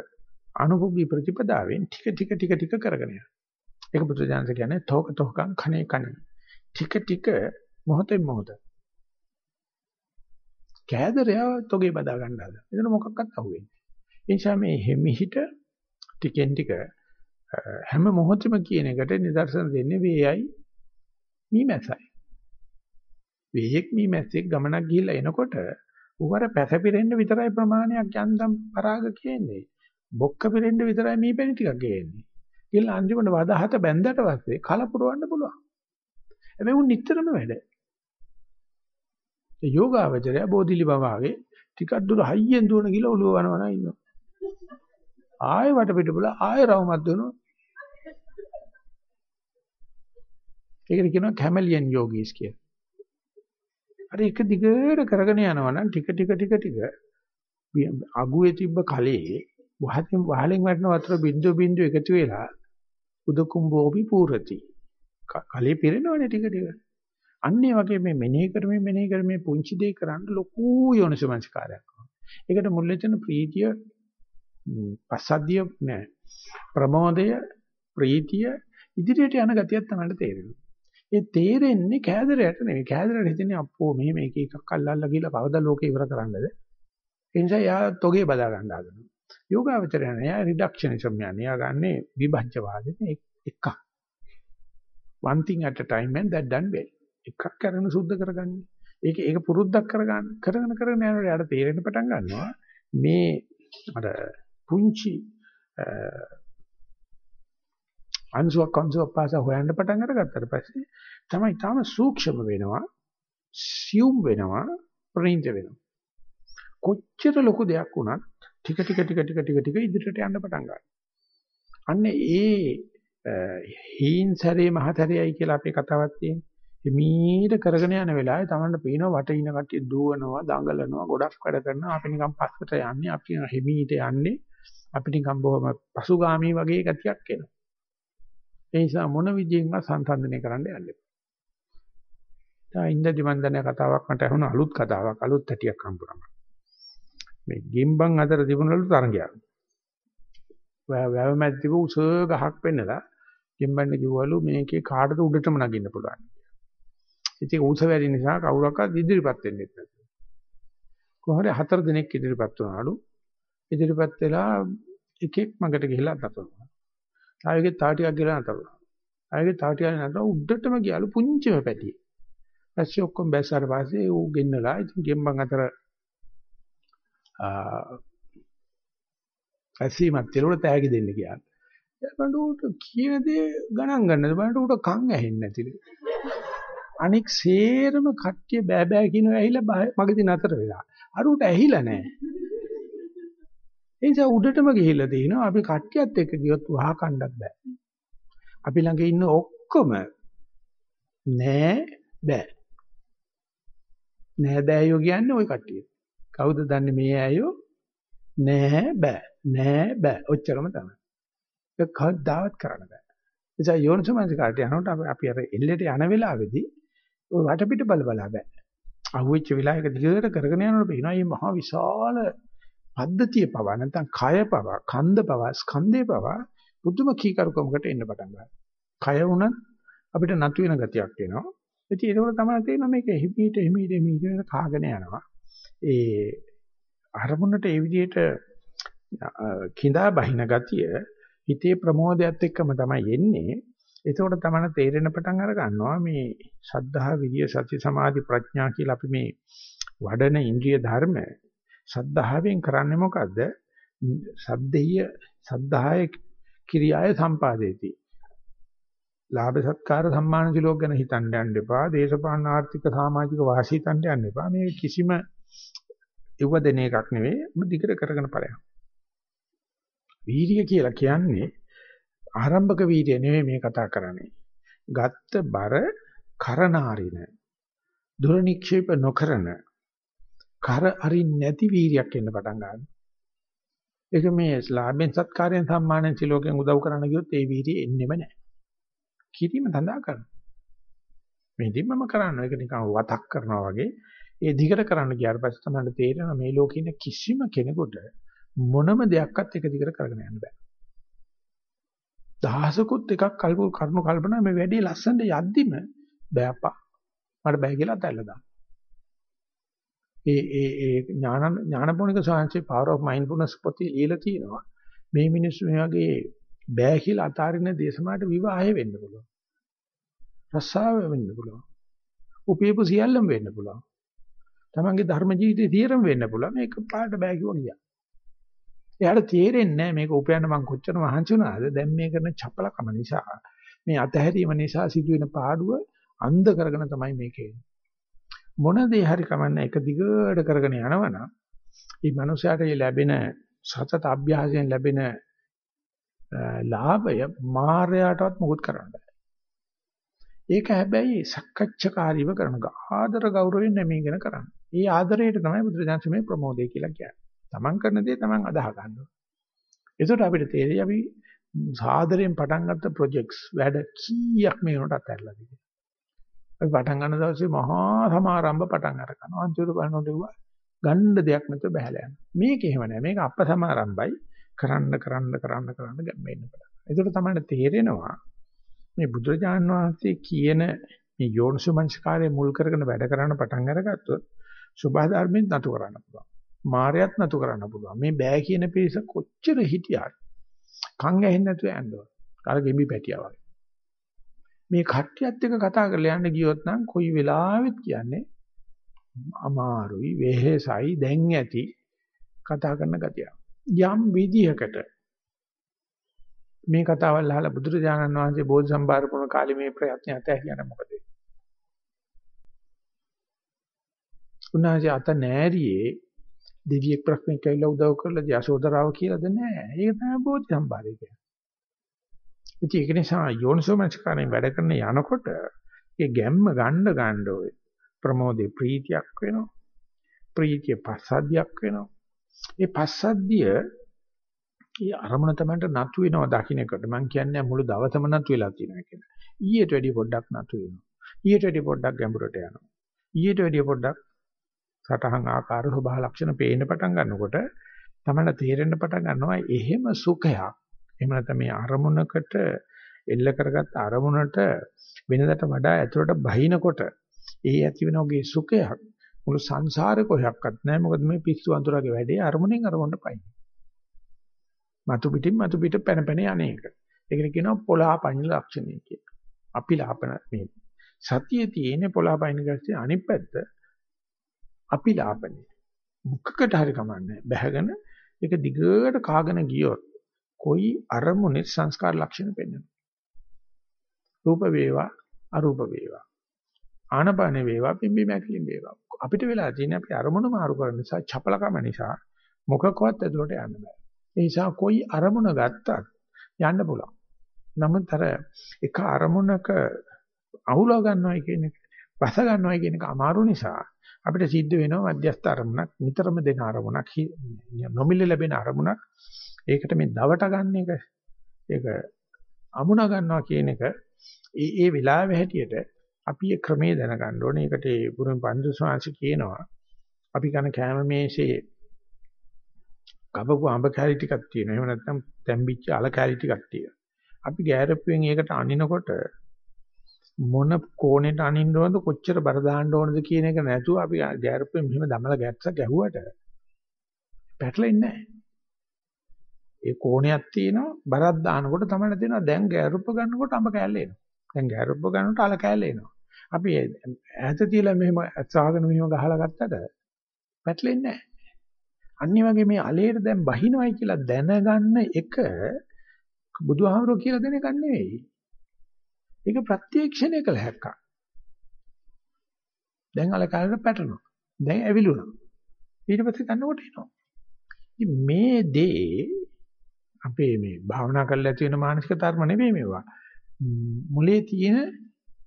අනුභවී ප්‍රතිපදාවෙන් ටික ටික ටික ටික කරගෙන යන්න. ඒක බුදුජානක කියන්නේ තෝක තෝකං කණේ කණේ. ටික ටික මොහොතෙන් මොහොත. කෑදරය තොගේ බදා ගන්න හදන. එතන මොකක්වත් අහුවෙන්නේ. ඒ නිසා මේ හිමිහිට ටිකෙන් ටික හැම මොහොතෙම කියන එකට නිදර්ශන දෙන්නේ වේයයි මීමැසයි. වේයෙක් මීමැස්සෙක් ගමනක් ගිහිල්ලා එනකොට උවර පැසපිරෙන්න විතරයි ප්‍රමාණයක් යන්තම් පරාග කියන්නේ. බොක්ක පිරෙන්න විතරයි මීපැණි ටිකක් ගේන්නේ. ගිහිල්ලා අන්තිමට වදහත බැන්දට පස්සේ කලපුරවන්න පුළුවන්. හැබැයි උන් නිතරම වැඩ. ඒ යෝගාවචරය බෝධිලි බවාගේ ටිකක් දුර හයියෙන් දුවන ගිහලා ඔළුව වනවන ඉන්නවා. ආයෙ වටපිට බල ආයෙ රවුමක් දුවනවා. ඒකට කියනවා කැමලියන් යෝගීස් කියලා. අර එක දිගට කරගෙන යනවා නම් ටික ටික ටික ටික අගුවේ තිබ්බ කලේ වහතින් වහලෙන් වැටෙන වතුර බින්දු බින්දු එකතු වෙලා උදකුම්බෝපි පූරති. කලේ පිරෙනවනේ ටික ටික. අන්න ඒ වගේ මේ මෙනෙහි කරමින් මෙනෙහි කරමින් පුංචි දෙයක් කරන්න ලොකු යෝනිසමංස්කාරයක්. ඒකට මුල් වෙන ප්‍රීතිය පස්සද්ධිය නෑ. ප්‍රමෝදය ප්‍රීතිය ඉදිරියට යන ගතියක් තමයි තේරෙන්නේ. ඒ තේරෙන්නේ කෑදරයට නෙවෙයි. කෑදරයට හිතන්නේ අප්පෝ මෙහෙම එක එකක් අල්ලල්ලා ගිහලා කවදා ලෝකේ ඉවර කරන්නද? ඒ නිසා යා තොගේ බදා ගන්න හදනවා. යෝගාවචරය නෑ යා රිඩක්ෂනිසම් යන්නේ. යා ගන්නේ විභජ්‍යවාදෙනේ එකක්. one thing at a time and that done well. එකක් කරගෙන සුද්ධ කරගන්නේ. ඒක ඒක පුරුද්දක් කරගන්න. කරගෙන කරගෙන යනකොට යාට තේරෙන්න පටන් ගන්නවා මේ අර පුංචි අංශුවක් අංශුවක් පාසා හොයන්න පටන් අරගත්තට පස්සේ තමයි තාම සූක්ෂම වෙනවා සියුම් වෙනවා ප්‍රණීත වෙනවා. කොච්චර ලොකු දෙයක් වුණත් ටික ටික ටික ටික ටික ටික ඉදිරියට යන්න පටන් ගන්නවා. අන්න ඒ හීන්සරේ මහතරයයි කියලා අපේ කතාවක් තියෙනවා හිමීට කරගෙන යන වෙලාවේ තමන්ට පේනවා වට ඉන කට්ටිය දුවනවා දඟලනවා ගොඩක් වැඩ කරනවා. අපි නිකන් පස්සට යන්නේ අපි හිමීට යන්නේ. අපි නිකන් බොහොම පසුගාමී වගේ ගතියක් එනවා. ඒ නිසා මොන විදියෙන්වත් සංසන්දනය කරන්න යන්න එපා. දැන් ඉන්දදි මන් දන්නේ කතාවක් මට ඇහුණ අලුත් කතාවක් අලුත් ඇටියක් හම්බුනම. මේ ගිම්බන් අතර තිබුණලු තරංගයක්. වැව මැද තිබු උස ගහක් වෙන්නලා ගිම්බන් කිව්වලු මේකේ කාටද උඩටම නගින්න පුළුවන්. ඉතින් උස වැඩි නිසා කවුරක්වත් ඉදිරිපත් වෙන්නේ නැහැ. කොහොමද හතර දිනක් ඉදිරිපත් වුණාලු. ඉදිරිපත් වෙලා එකෙක් මගට ගිහිලා අතතුනා. ආයෙත් තා ටිකක් ගිහලා නතර වුණා. ආයෙත් තා ටිකක් නතර උඩටම ගියලු පුංචිම පැටියෙ. ඊපස්සේ ඔක්කොම බැස්සාට පස්සේ ඌ ගෙන්නලා ඉතින් ගෙම්බන් අතර ආ ඇසීමත් තිරුණ තෑගි දෙන්න කියලා. ඊට උට කියන දේ ගණන් ගන්නද බලන්න උට කන් ඇහෙන්නේ නැතිලු. අනික් සේරම කට්ටිය බෑ බෑ කියනවා ඇහිලා මගදී නතර වෙලා. අර උට ඇහිලා නැහැ. ඒ නිසා උඩටම ගිහිල්ලා තිනවා අපි කට්ටියත් එක්ක ගියොත් වහ කණ්ඩක් බෑ. අපි ළඟ ඉන්න ඔක්කොම නෑ බෑ. නෑ බෑයෝ කියන්නේ ওই කට්ටිය. කවුද දන්නේ මේ ඇයෝ? නෑ බෑ. නෑ බෑ. ඔච්චරම තමයි. ඒක කවදාවත් කරන්න බෑ. නිසා යෝනිසමංස කාට යනකොට අපි අර එල්ලේට යන වෙලාවේදී ওই වටපිට බල බලා බෑ. අහුවෙච්ච වෙලාවක දිගට කරගෙන යනකොට පේනවා මේ මහා විශාල පද්ධතිය පවා නැත්නම් කය පවා කන්ද පවා ස්කන්ධේ පවා පුදුම කීකරුකමකට එන්න පටන් ගන්නවා. කය වුණත් අපිට නතු වෙන ගතියක් එනවා. ඉතින් ඒක තමයි තේරෙනවා මේක හිමීට හිමීට හිමීට කාගෙන යනවා. ඒ අරමුණට ඒ විදිහට කිඳා බහින ගතිය හිතේ ප්‍රමෝදයත් එක්කම තමයි එන්නේ. එතකොට තමයි තේරෙන පටන් අර ගන්නවා මේ සද්ධා විරිය සති සමාධි ප්‍රඥා කියලා අපි මේ වඩන ඉන්ද්‍රිය ධර්ම සද්ධාවෙන් කරන්නේ මොකද්ද? සද්දෙය සද්ධාය කිරියාය සම්පාදේති. ලාභ සත්කාර සම්මාන සිලෝක ගැන හිතන්න යන්න එපා. දේශපාලන ආර්ථික සමාජික වාසී හිතන්න යන්න එපා. මේ කිසිම ඉව දෙන එකක් නෙවෙයි. ඔබ දිගට කරගෙන ඵලයක්. වීර්ය කියලා කියන්නේ ආරම්භක වීර්ය නෙමෙයි මේ කතා කරන්නේ. ගත්ත බර කරනාරින දුර නික්ෂේප නොකරන කර අරින් නැති වීර්යයක් එන්න පටන් ගන්නවා. ඒක මේ ලාභෙන් සත්කාරයෙන් සම්මානෙන් සිලෝකෙන් උදව් කරන්න ගියොත් ඒ වීර්යය එන්නෙම නැහැ. කිරීම සඳහා කරනවා. මේ දිම්මම කරනවා. ඒක නිකන් වතක් කරනවා වගේ. ඒ දිගට කරන්න ගියාට පස්සේ තමයි තේරෙනවා මේ ලෝකේ ඉන්න කිසිම කෙනෙකුට මොනම දෙයක්වත් එක දිගට කරගෙන යන්න බෑ. දහසකුත් එකක් කල්ප කරුණු කල්පනා මේ වැඩි ලස්සනට යද්දිම බෑපා. මට බෑ කියලා අතල්ලා දාන්න. ඒ ඒ ඒ ඥාන ඥානපෝනික සාංශේ power of mindfulness පොතේ ලියලා තියෙනවා. මේ මිනිස්සු මේ වගේ බෑ කියලා අතාරින දේශමාට විවාහය වෙන්න පුළුවන්. රස්සාව වෙන්න පුළුවන්. උපේපු සියල්ලම වෙන්න පුළුවන්. තමන්ගේ ධර්ම ජීවිතේ තීරම වෙන්න පුළුවන්. මේක පාට බෑ කිව්වා ගියා. එයාට තේරෙන්නේ නැහැ මේක උපයන්න මං කොච්චර මහන්සි වුණාද දැන් මේ කරන චපලකම නිසා මේ අතහැරීම නිසා සිදුවෙන පාඩුව අන්ධ කරගෙන තමයි මේකේ මොන දේ හරි කමන්න එක දිගට කරගෙන යනවනම් මේ මනුස්සයාට ලැබෙන සතත අභ්‍යාසයෙන් ලැබෙන ලාභය මායයටවත් මොකුත් කරන්න බෑ. ඒක හැබැයි සක්කච්ඡකාරීව කරන ආදර ගෞරවයෙන් නැමීගෙන කරන්න. ඒ ආදරයට තමයි බුදුරජාණන් මේ ප්‍රමෝදය කියලා කියන්නේ. තමන් කරන දේ තමන් අදාහ ගන්නවා. ඒකට අපිට තේරෙයි අපි සාදරයෙන් පටන් ගත්ත ප්‍රොජෙක්ට්ස් වැඩ කීයක් මේ වෙනකොට අත්හැරලා තියෙනවා. අපි පටන් ගන්න දවසේ මහා සමාරම්භ පටන් අර ගන්නවා. අන්තිමට බලනකොට ඒවා ගන්න දෙයක් නැතුව බහැලා යනවා. මේක එහෙම නෑ. මේක අප සමාරම්භයි කරන්න කරන්න කරන්න කරන්න ගැම්මෙන්න පටන්. ඒකට තමයි තේරෙනවා මේ බුදුරජාන් වහන්සේ කියන මේ යෝනිසුමංස්කාරයේ මුල් කරගෙන වැඩ කරන්න පටන් අරගත්තොත් සුභා ධර්මෙන් නතු කරන්න පුළුවන්. මායයත් නතු කරන්න පුළුවන්. මේ බෑ කියන පිරිස කොච්චර හිටියත් කන් ඇහෙන්නේ නැතුව යනවා. අර ගෙඹි පැටියා වගේ. මේ කට්ටියත් එක්ක කතා කරලා යන්න ගියොත් නම් කොයි වෙලාවෙත් කියන්නේ අමාරුයි වෙහෙසයි දැන් ඇති කතා කරන ගතිය. යම් විදිහකට මේ කතාවල් අහලා බුදුරජාණන් වහන්සේ බෝධි සම්භාර පුරන කාලේ මේ ප්‍රයත්න ඇතැහියන මොකද? උන්වහන්සේ අත නෑරියේ දෙවියෙක් ප්‍රශ්නයක් ඇවිල්ලා උදව් කරලා යශෝදරාව කියලාද නෑ. ඒක තමයි බෝධි සම්භාරය කියන්නේ. ඉතින් ඒක නිසා යෝනිසෝමනස්කාරයෙන් වැඩ කරන යනකොට ඒ ගැම්ම ගන්න ගන්න ඔය ප්‍රමෝදේ ප්‍රීතියක් වෙනවා. ප්‍රීතිය පස්සද්ධියක් වෙනවා. ඒ පස්සද්ධිය ඒ අරමුණ තමයි නතු වෙනවා දකින්න එකට. මම කියන්නේ මුළු දවසම නතු වෙලා තියෙනවා කියලා. ඊට වැඩිය පොඩ්ඩක් නතු වෙනවා. ඊට වැඩිය පොඩ්ඩක් ගැඹුරට යනවා. ඊට වැඩිය පොඩ්ඩක් සටහන් ආකාර ස්වභාව ලක්ෂණ පේන්න පටන් ගන්නකොට තමයි තේරෙන්න පටන් ගන්නවා එහෙම සුඛයක් එහෙම නැත්නම් මේ අරමුණකට එල්ල කරගත්ත අරමුණට වෙනදට වඩා ඇතුළට බහිනකොට ඒ ඇති වෙන ඔගේ සුඛයක් මුළු සංසාරේ කොහොක්වත් නැහැ මොකද මේ පිස්සු අඳුරගේ වැඩේ අරමුණෙන් අරමුණට පයින් මතු පිටින් මතු පිට පැන පැන යන්නේක ඒකට කියනවා පොළහපයින් ලක්ෂණය කියලා අපි ලාපන මේ සතියේ තියෙන පොළහපයින් ගැස්සේ අනිත් පැත්ත අපි ලාපනේ. මුඛකට හරි කමන්නේ. බැහැගෙන ඒක දිගට කාගෙන ගියොත් කොයි අරමුණේ සංස්කාර ලක්ෂණ පෙන්වනවා. රූප වේවා අරූප වේවා. ආනපාන වේවා පිම්බි මැකිලින් වේවා. අපිට වෙලා තියෙන අපි අරමුණ මාරු කරන නිසා චපලකම නිසා මොකකවත් ඇතුළට යන්න බෑ. ඒ නිසා කොයි අරමුණ ගත්තත් යන්න පුළුවන්. නමුත් අර එක අරමුණක අහුලා ගන්නවා කියන එක, වස ගන්නවා කියන එක අමාරු නිසා අපිට සිද්ධ වෙනවා මධ්‍යස්ථ අරමුණක් නිතරම දෙන අරමුණක් නොමිලේ ලැබෙන අරමුණක්. ඒකට මේ දවට ගන්න එක ඒක අමුණ ගන්නවා කියන එක ඒ ඒ වෙලාවේ හැටියට අපි ඒ ක්‍රමයේ දැනගන්න ඕනේ. ඒකට ඒ පුරුම පන්දු ස්වාංශ කියනවා අපි කන කැම මේසේ කපපු අඹ කැලි ටිකක් තියෙනවා. එහෙම නැත්නම් තැම්බිච්ච අල කැලි ටිකක් තියෙනවා. අපි ගෑරප්පුවෙන් ඒකට අනිනකොට මොන කෝණයට අනින්න ඕනද කොච්චර බර දාන්න ඕනද කියන එක නැතුව අපි ගෑරුප්පේ මෙහෙම දමලා ගැට්ස ගැහුවට පැටලෙන්නේ නැහැ. ඒ කෝණයක් තියෙනවා බරක් දානකොට තමයි තේරෙනවා දැන් ගෑරුප්ප ගන්නකොට අඹ කෑල්ල එනවා. දැන් ගෑරුප්ප ගන්නකොට අල කෑල්ල එනවා. අපි ඈත තියලා මෙහෙම අත්සාහගෙන මෙහෙම ගහලා ගත්තට පැටලෙන්නේ නැහැ. අනිත් වගේ මේ අලේට දැන් බහිනවයි කියලා දැනගන්න එක බුදුහාමුදුරුවෝ කියලා දෙන එකක් නෙවෙයි. ඒක ප්‍රත්‍යක්ෂණය කළ හැක්කක්. දැන් අල කාලේට පැටලුණා. දැන් ඇවිලුණා. ඊට පස්සේ ගන්නකොට එනවා. මේ දේ අපේ මේ භාවනා කරලා ඇති වෙන මානසික ධර්ම නෙවෙයි මේවා. මුලේ තියෙන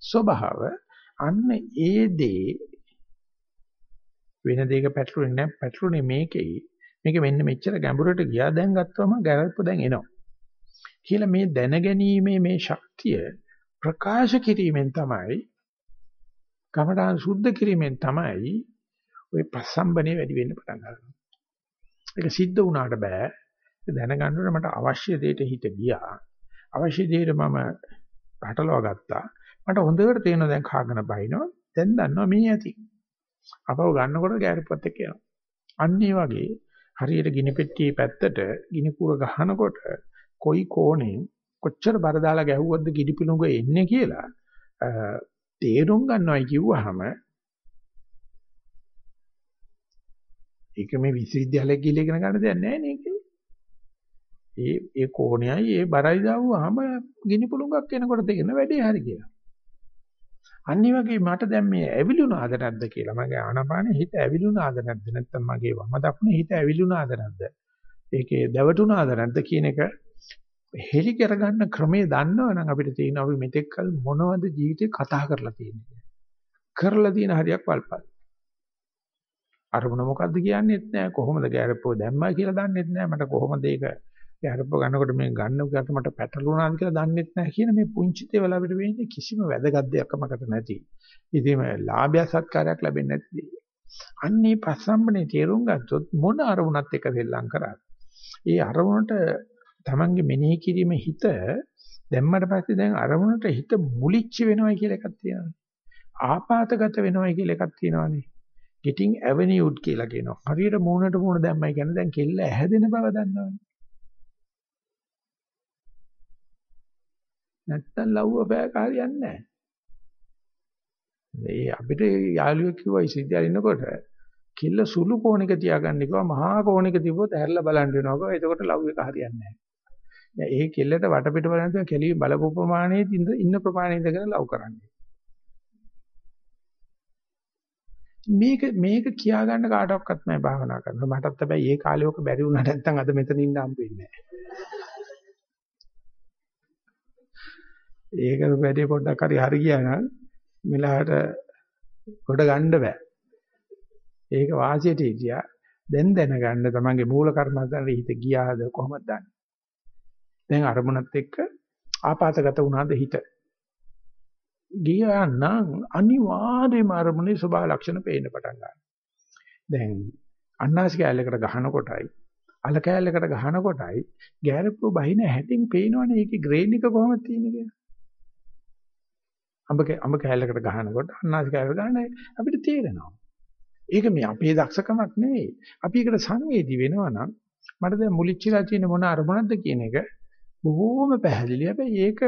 ස්වභාව අන්න ඒ දේ වෙන දෙයක පැටලුනේ නැහැ පැටලුනේ මේකෙයි මේක මෙන්න මෙච්චර ගැඹුරට ගියා දැන් ගත්තවම ගැරල්ප දැන් එනවා කියලා මේ දැනගැනීමේ මේ ශක්තිය ප්‍රකාශ කිරීමෙන් තමයි කමඨාන් සුද්ධ කිරීමෙන් තමයි ওই ප්‍රසම්බනේ වැඩි වෙන්න පටන් ගන්නවා. ඒක සිද්ධ වුණාට බෑ. දැනගන්න මට අවශ්‍ය දෙයට හිත ගියා. අවශ්‍ය දෙයට මම රටලව ගත්තා. මට හොඳට තේරෙනවා දැන් කාගෙන බහිනවා. දැන් දන්නවා මේ ඇති. අපව ගන්නකොට ගෑරුපත් එක්ක යනවා. අන්න ඒ වගේ හරියට ගිනි පෙට්ටියේ පැත්තට ගිනි කුර ගහනකොට කොයි කෝණෙන් කොච්චර බර දාලා ගැහුවොත්ද ගිඩි පිළුඟ එන්නේ කියලා තේරුම් ගන්නවයි කිව්වහම ඒක මේ විශ්වවිද්‍යාලයේ ගිහලා ඉගෙන ගන්න දෙයක් නැහැ නේ ඒ ඒ කෝණයයි ඒ බරයි දාවුවාම ගිනි පුළඟක් එනකොට තේරෙන වැඩේ හරි කියලා. අනිත් වගේ මට දැන් මේ ඇවිලුණාද නැද්ද කියලා මගේ ආනාපානෙ හිත ඇවිලුණාද නැද්ද නැත්නම් මගේ වම දකුණේ හිත ඇවිලුණාද නැද්ද ඒකේ දැවටුණාද නැද්ද කියන එක හෙලි කරගන්න ක්‍රමේ දන්නවනම් අපිට තියෙන අපි මෙතෙක් කල මොනවද ජීවිතේ කතා කරලා තියෙන්නේ කරලා තියෙන හරියක් වල්පල් අරමුණ මොකද්ද කියන්නේත් නැහැ කොහොමද ගැරප්පෝ දැම්මා කියලා දන්නෙත් නැහැ මට කොහොමද ඒක ගැරප්ප ගන්නකොට මේ ගන්න ගට මට පැටලුණාද කියලා දන්නෙත් නැහැ කියන මේ පුංචි දේවල් අපිට වෙන්නේ කිසිම වැදගත් දෙයක්මකට නැති. ඉතින් මේ ලාභය සත්කාරයක් ලැබෙන්නේ නැති. අන්නේ පස්සම්බනේ තේරුම් ගත්තොත් මොන අරමුණත් එක දෙල්ලම් කරා. ඒ අරමුණට Tamange මෙනෙහි කිරීම හිත දැම්මට පස්සේ දැන් අරමුණට හිත මුලිච්ච වෙනවා කියලා එකක් තියෙනවා. ආපాతගත වෙනවා කියලා එකක් තියෙනවානේ. getting avenued කියලා කියනවා. හරියට මූණට මූණ දැම්මයි කියන්නේ දැන් කෙල්ල ඇහැදෙන බව දන්නවනේ. නැත්තම් ලව්ව බෑක හරියන්නේ නැහැ. ඒ අපිට යාළුවෙක් කිව්වා ඉසිද්දා ඉන්නකොට කිල්ල සුළු කෝණයක තියාගන්න කිව්වා මහා කෝණයක තිබ්බොත් ඇහැරලා බලන්න වෙනවා කිව්වා. එතකොට ලව් එක හරියන්නේ නැහැ. දැන් ඒ කිල්ලට වටපිට බලන තුන කෙලි බලපු ප්‍රමාණයේ ඉන්න ප්‍රමාණය ඉඳගෙන ලව් කරන්නේ. මේක මේක කියා ගන්න කාටවත් නැහැ භාවනා කරනවා. මටත් හැබැයි ඒ කාලේ ඔක බැරි වුණා නැත්නම් අද මෙතන ඉන්න හම්බෙන්නේ නැහැ. ඒකට වැඩි පොඩ්ඩක් හරි හරි ගියා නම් මෙලහට කොට ගන්න බෑ. ඒක වාසියට හිටියා. දැන් දැනගන්න තමන්ගේ මූල කර්මස්ථානට හිත ගියාද කොහොමද දන්නේ? දැන් අරමුණත් එක්ක ආපాతගත වුණාද හිත? ගියා නම් අනිවාර්යයෙන්ම අරමුණේ ස්වභාව ලක්ෂණ පේන්න පටන් ගන්නවා. දැන් අන්නාසි කැලේකට ගහන කොටයි අල කැලේකට ගහන කොටයි ගෑරප්පු බහින හැටින් පේනවනේ ඒකේ ග්‍රේන් එක කොහොමද තියෙන්නේ කියලා. අඹ අඹ කැලලකට ගහනකොට අන්නාසි කැලලකට ගහන අපිට තේරෙනවා. ඒක මේ අපේ දක්ෂකමක් නෙවෙයි. අපි ඒකට සංවේදී වෙනවා නම් මට දැන් මුලිච්චිලා තියෙන මොන අරමුණක්ද කියන එක බොහෝම පැහැදිලි. හැබැයි ඒක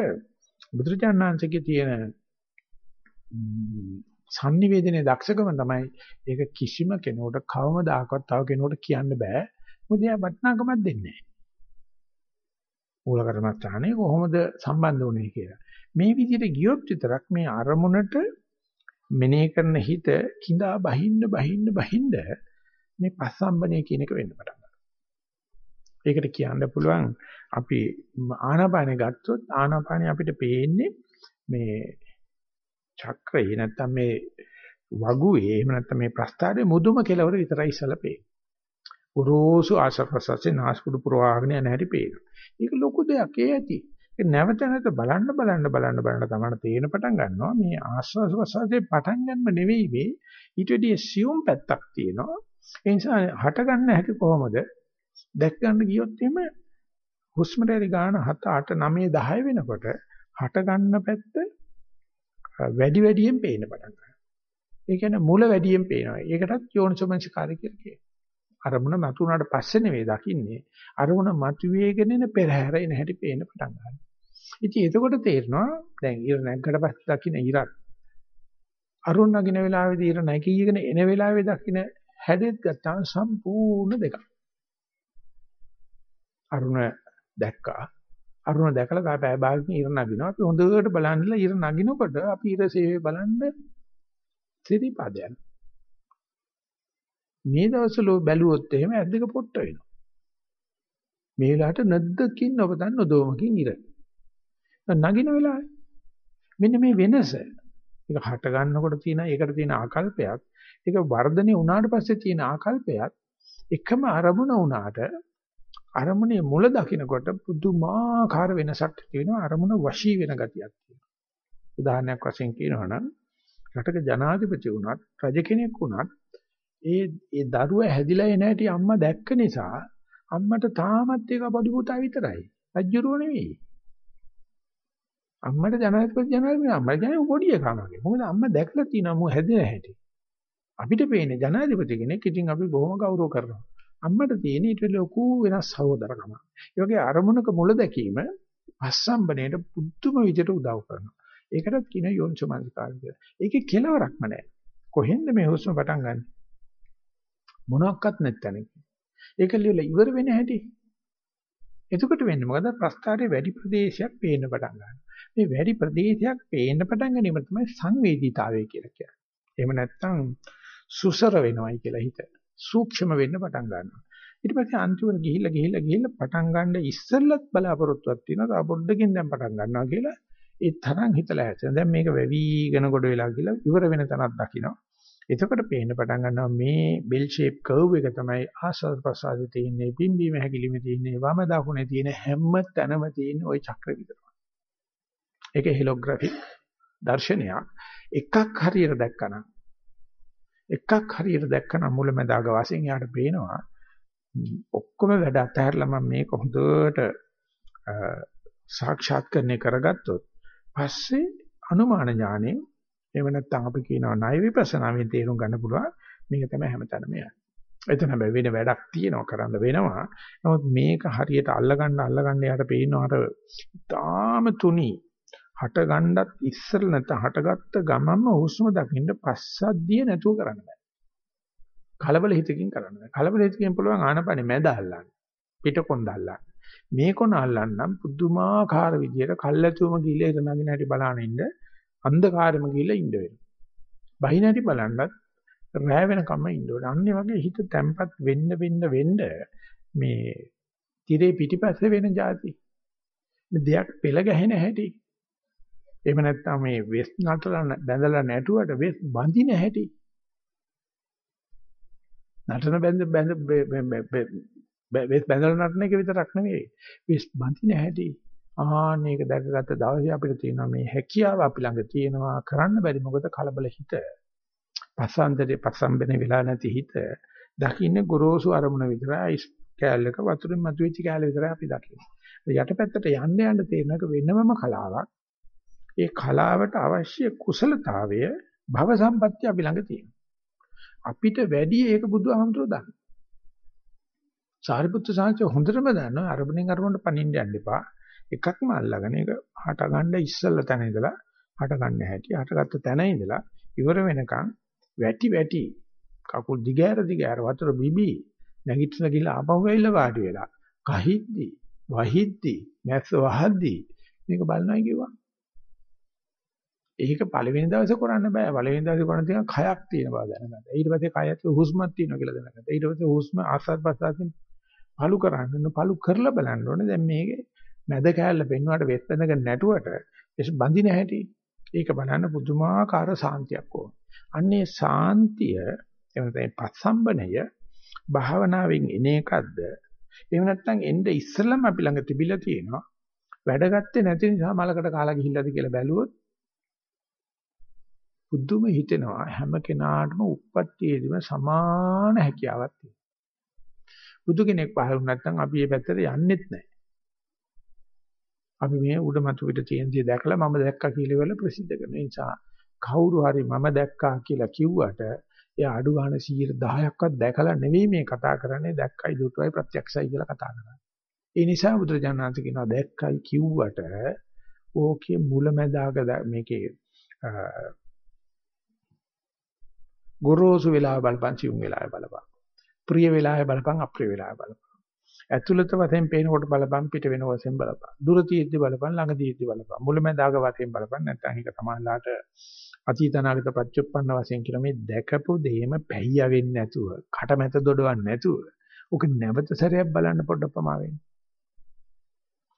බුදුරජාණන්සේගේ තියෙන sannivedanaye දක්ෂකම තමයි ඒක කිසිම කෙනෙකුට කවමදාකවත් තව කෙනෙකුට කියන්න බෑ. මොකද එයා වටිනාකමක් දෙන්නේ නැහැ. මූල කර්මස්ථානේ කොහොමද සම්බන්ධ වුනේ කියලා. මේ විදිහට ගියොත් විතරක් මේ අරමුණට මෙනෙහි කරන හිත කිඳා බහින්න බහින්න බහින්න මේ පස්සම්බනේ කියන එක වෙන්න පටන් ගන්නවා. ඒකට කියන්න පුළුවන් අපි ආනාපානෙ ගත්තොත් ආනාපානෙ අපිට පේන්නේ මේ චක්‍රේ නැත්තම් මේ වගුවේ එහෙම නැත්තම් මේ ප්‍රස්තාරයේ මුදුම කෙලවර විතරයි ඉස්සලා පේන්නේ. උරෝසු ආශපසසේ නාස්පුඩු පුරවාගෙන යන හැටි පේනවා. ඒක ලොකු දෙයක් ඒ ඇති. ඒ නැවත නැවත බලන්න බලන්න බලන්න බලන්න තමයි තේරෙන පටන් ගන්නවා මේ ආස්වාද ප්‍රසආදේ පටන් ගන්නම නෙවෙයි මේ ඊට වැඩි සියුම් පැත්තක් තියෙනවා ඒ නිසා හට ගන්න හැටි කොහොමද දැක් ගන්න ගියොත් එimhe හුස්ම රැලි ගන්න 7 8 9 10 වෙනකොට හට ගන්න පැත්ත වැඩි වැඩියෙන් පේන්න පටන් ගන්නවා. ඒ කියන්නේ මුල වැඩියෙන් පේනවා. ඒකටත් යෝනිසෝමනසිකාරය කියලා කියනවා. අරමුණ මතුනාට පස්සේ නෙවෙයි දකින්නේ. අරමුණ මතුවේගෙන එන පෙරහැර එන හැටි පේන්න පටන් ගන්නවා. ඉතින් එතකොට තේරෙනවා දැන් ඉර නැග්ගට පස්සේ දකින්න ඉරක් අරුණ නගින වෙලාවේදී ඉර නැගීගෙන එන වෙලාවේ දකින්න හැදෙත් ගත්තාම සම්පූර්ණ දෙකක්. අරුණ දැක්කා. අරුණ දැකලා තා පැය භාගකින් ඉර නගිනවා. අපි හොඳට බලන්නලා ඉර නගිනකොට අපි ඉර සේවය බලන්න ත්‍රිපදයන්. මේ දවස්වල බැලුවොත් එහෙම ඇද්දක පොට්ට වෙනවා. මේ වෙලාවට නැද්දකින් ඔබ දන්න නොදොමකින් ඉර. නගින වෙලාවේ මෙන්න මේ වෙනස ඒක හට ගන්නකොට තියෙන ඒකට තියෙන ආකල්පයක් ඒක වර්ධනය වුණාට පස්සේ තියෙන ආකල්පයක් එකම අරමුණ වුණාට අරමුණේ මුල දකින්නකොට පුදුමාකාර වෙනසක් තියෙනවා. අරමුණ වශී වෙන ගතියක් තියෙනවා. උදාහරණයක් වශයෙන් කියනවා නම් රටක ජනාධිපති වුණත් රජ කෙනෙක් වුණත් ඒ ඒ දරුවා හැදිලා එන හැටි අම්මා දැක්ක නිසා අම්මට තාමත් ඒක පොඩි පුතා විතරයි. රජ්ජුරුව නෙවෙයි. අම්මට ජනාධිපති ජනාධිපති අම්මට කියන්නේ පොඩි එකා වගේ. මොකද අම්මා දැකලා තියෙනවා මෝ හැදෙන හැටි. අපිට පේන්නේ ජනාධිපති කෙනෙක් ඉතින් අපි බොහොම ගෞරව කරනවා. අම්මට තියෙන ඊට ලොකු වෙනස් සහෝදරකම. ඒ වගේ අරමුණක මුල දැකීම අස්සම්බණයට පුදුම විදිහට උදව් කරනවා. ඒකටත් කියන යෝනිසෝමනසිකාරය කියලා. ඒකේ කෙලවරක්ම නැහැ. කොහෙන්ද මේ හුස්ම පටන් ගන්නෙ? මොනවත් නැත්තනේ. ඒක ලියලා ඉවර වෙන හැටි. එතකොට වෙන්නේ මොකද? ප්‍රස්තාරයේ වැඩි ප්‍රදේශයක් පේන්න පටන් ගන්නවා. මේ වැඩි ප්‍රදේශයක් පේන්න පටන් ගැනීම තමයි සංවේදීතාවය කියලා කියන්නේ. එහෙම නැත්නම් සුසර වෙනවයි කියලා හිත. සූක්ෂම වෙන්න පටන් ගන්නවා. ඊට පස්සේ අන්තිමට ගිහිල්ලා ගිහිල්ලා ගිහිල්ලා පටන් ගන්න ඉස්සෙල්ලත් බලාපොරොත්තුවක් තියෙනවා. තව පොඩ්ඩකින් දැන් පටන් ගන්නවා කියලා ඒ තරම් හිතලා ඇත. දැන් මේක වැවිගෙන කොට වෙලා කියලා ඉවර වෙන තැනක් දකිනවා. එතකොට පේන්න පටන් ගන්නවා මේ බෙල් ෂේප් කර්ව් එක තමයි ආස්වාද ප්‍රසාදේ තියෙන්නේ පිම්බීම හැකිලිමේ තියෙන්නේ වම දකුණේ තියෙන හැම තැනම තියෙන ওই චක්‍ර විතරයි. ඒක හෙලෝග්‍රැෆි දර්ශනයක්. එකක් හරියට දැක්කනම් එකක් හරියට දැක්කනම් මුලැමැදාග වශයෙන් යාට පේනවා ඔක්කොම වැඩ අතහැරලා මම මේක හොඳට සාක්ෂාත්කරණය කරගත්තොත් පස්සේ අනුමාන ඥාණයෙන් එහෙම නැත්නම් අපි කියනවා ණය විපස්සනාවෙන් තේරුම් ගන්න පුළුවන් මේක තමයි හැමතැනම යන්නේ. එතන හැබැයි වෙන වැඩක් තියෙනවා කරන්න වෙනවා. නමුත් මේක හරියට අල්ලගන්න අල්ලගන්න යාට පේනවා අර තාම තුනි හට ගන්නත් ඉස්සර නැත්නම් හටගත්ත ගමන්ම හුස්ම දකින්න පස්සද්ධිය නැතුව කරන්න බෑ. කලබල හිතකින් කරන්න බෑ. කලබල හිතකින් පුළුවන් ආනපනෙ මැද අල්ලන්න. පිටකොන්ද අල්ලන්න. මේ කොන අල්ලන්නම් පුදුමාකාර විදියට කල්ැතුම ගිහිල්ලා ඒක නගින හැටි බලාගෙන ඉන්න අන්ධකාරෙම ගිහිල්ලා ඉන්න වෙනවා. බහින හැටි බලන්නත් රෑ වෙනකම්ම ඉන්න ඕනේ. අන්නේ වගේ හිත තැම්පත් වෙන්න වෙන්න වෙන්න මේ tire පිටිපස්සේ වෙන જાති. මේ දෙයක් පෙළ ගැහෙන හැටි එහෙම නැත්නම් මේ වෙස් නටලා බැඳලා නැටුවට වෙස් බඳින හැටි. නටන බැඳ බැඳ වෙස් බැඳලා නටන එක විතරක් නෙවෙයි. වෙස් බඳින හැටි. ආන්න මේක දැකගත්ත දවසේ අපිට තියෙනවා මේ හැකියාව අපි ළඟ තියෙනවා කරන්න බැරි මොකද කලබල හිත. පස්සන්දරේ පස්සම්බෙන වෙලා නැති හිත. දකින්නේ ගොරෝසු අරමුණ විතරයි. කෑල්ලක වතුරින් මතුවෙච්ච කෑල්ල විතරයි අපි දකින්නේ. යටපැත්තට යන්න යන්න තේරෙනක වෙනමම කලාවක්. ඒ කලාවට අවශ්‍ය කුසලතාවය භව සම්පත්‍ය අපි ළඟ තියෙනවා. අපිට වැඩි ඒක බුදුහාමුදුරුවෝ දන්න. සාරිපුත්‍ර සාංශ හොඳටම දන්නවා අරමුණෙන් අරමුණට පනින්න යන්න එපා. එකක්ම අල්ලගෙන ඒක හට ගන්න ඉස්සෙල්ලා තැන ඉඳලා හට ගන්න හැටි හටගත්ත තැන ඉඳලා ඉවර වෙනකන් වැටි වැටි කකුල් දිගෑර දිගෑර වතුර බිබී නැගිටින ගිහලා ආපහු වෙයිලා වාඩි වෙලා කහිද්දි වහිද්දි මැස්ස වහද්දි මේක බලනවා කිව්වා ඒක පළවෙනි දවසේ කරන්න බෑ. පළවෙනි දවසේ කරන තියන කයක් තියෙන බව දැනගන්න. ඊට පස්සේ කය ඇතුළේ හුස්මක් තියෙනවා කියලා දැනගන්න. ඊට පස්සේ හුස්ම ආස්වාද ප්‍රසආසෙන් පළු කරන්න පළු කරලා බලන්න ඕනේ. දැන් මේකේ මැද කෑල්ල පෙන්වුවාට වෙස් බඳගෙන නැටුවට එස් බඳින හැටි ඒක බලන්න පුදුමාකාර සාන්තියක් ඕන. අන්නේ සාන්තිය එහෙම නැත්නම් පස්සම්බණය භාවනාවෙන් එන එකක්ද? එහෙම නැත්නම් එnde ඉස්සෙල්ලම අපි ළඟ තිබිලා තියෙනවා. වැඩගත්තේ නැති නිසා මලකට කාලා ගිහිල්ලාද කියලා බැලුවොත් පුදුම හිතෙනවා හැම කෙනාටම උප්පත්තියේදීම සමාන හැකියාවක් තියෙනවා. බුදු කෙනෙක් පහළ නැත්නම් අපි මේ පැත්තට යන්නෙත් නැහැ. අපි මේ උඩමතු පිට තියෙන දේ දැකලා මම දැක්කා කියලා වල ප්‍රසිද්ධ කරන නිසා කවුරු හරි මම දැක්කා කියලා කිව්වට එයා අඩු ගන්න 10%ක්වත් දැකලා නෙවෙයි මේ කතා කරන්නේ දැක්කයි දුටුවයි ප්‍රත්‍යක්ෂයි කියලා කතා කරන්නේ. ඒ නිසා බුදුරජාණන් කියනවා දැක්කයි කිව්වට ඕකේ මුලැමැදාක මේකේ ගොරෝසු වෙලාව බලපන් සියුම් වෙලාව බලපන්. ප්‍රිය වෙලාවේ බලපන් අප්‍රිය වෙලාවේ බලපන්. ඇතුළත වශයෙන් පේනකොට බලපන් පිට වෙන වශයෙන් බලපන්. දුර තියෙද්දි බලපන් ළඟ තියෙද්දි බලපන්. මුලමඳාග වශයෙන් බලපන් නැත්නම් ඒක තමයිලාට අතීතනාගත පච්චුප්පන්න වශයෙන් කියලා මේ දැකපු දෙයම පැහිය වෙන්නේ නැතුව, කටමැත දොඩවන්නේ නැතුව, ඔක නැවත සැරයක් බලන්න පොඩ්ඩක් පමා වෙන්න.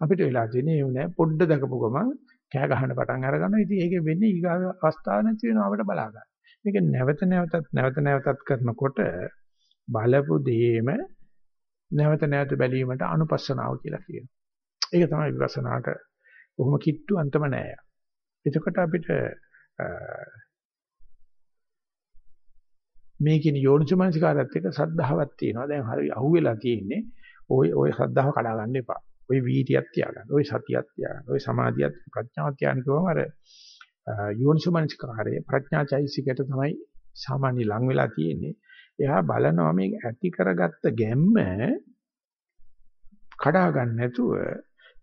අපිට වෙලා තියෙන්නේ ඒ නෑ පොඩ්ඩ දකපු ගමන් කෑ ගහන්න පටන් අර ගන්නවා. ඉතින් ඒකෙ වෙන්නේ ඊගාව අවස්ථාව නැති වෙනවා අපිට බලා ගන්න. මේක නැවත නැවතත් නැවත නැවතත් කරනකොට බලපු දෙයම නැවත නැවත බැලීමට අනුපස්සනාව කියලා කියනවා. ඒක තමයි විපස්සනාට කොහොම කිට්ටු අන්තම නෑ. එතකොට අපිට මේ කියන යෝනිසමනසිකාරයත් එක්ක සද්ධාවක් තියෙනවා. දැන් හරි අහුවෙලා තියෙන්නේ. ওই ওই සද්ධාව කඩා ගන්න එපා. ওই වීතියක් තියාගන්න. ওই සතියක් තියාගන්න. ওই සමාධියක් ප්‍රඥාවක් තියාගන්න කිව්වම අර යෝනිසමනසිකාරයේ ප්‍රඥාචෛසිකයට තමයි සාමාන්‍ය ලං වෙලා තියෙන්නේ. එයා බලනවා මේක ඇති කරගත්ත ගැම්ම කඩා ගන්න නැතුව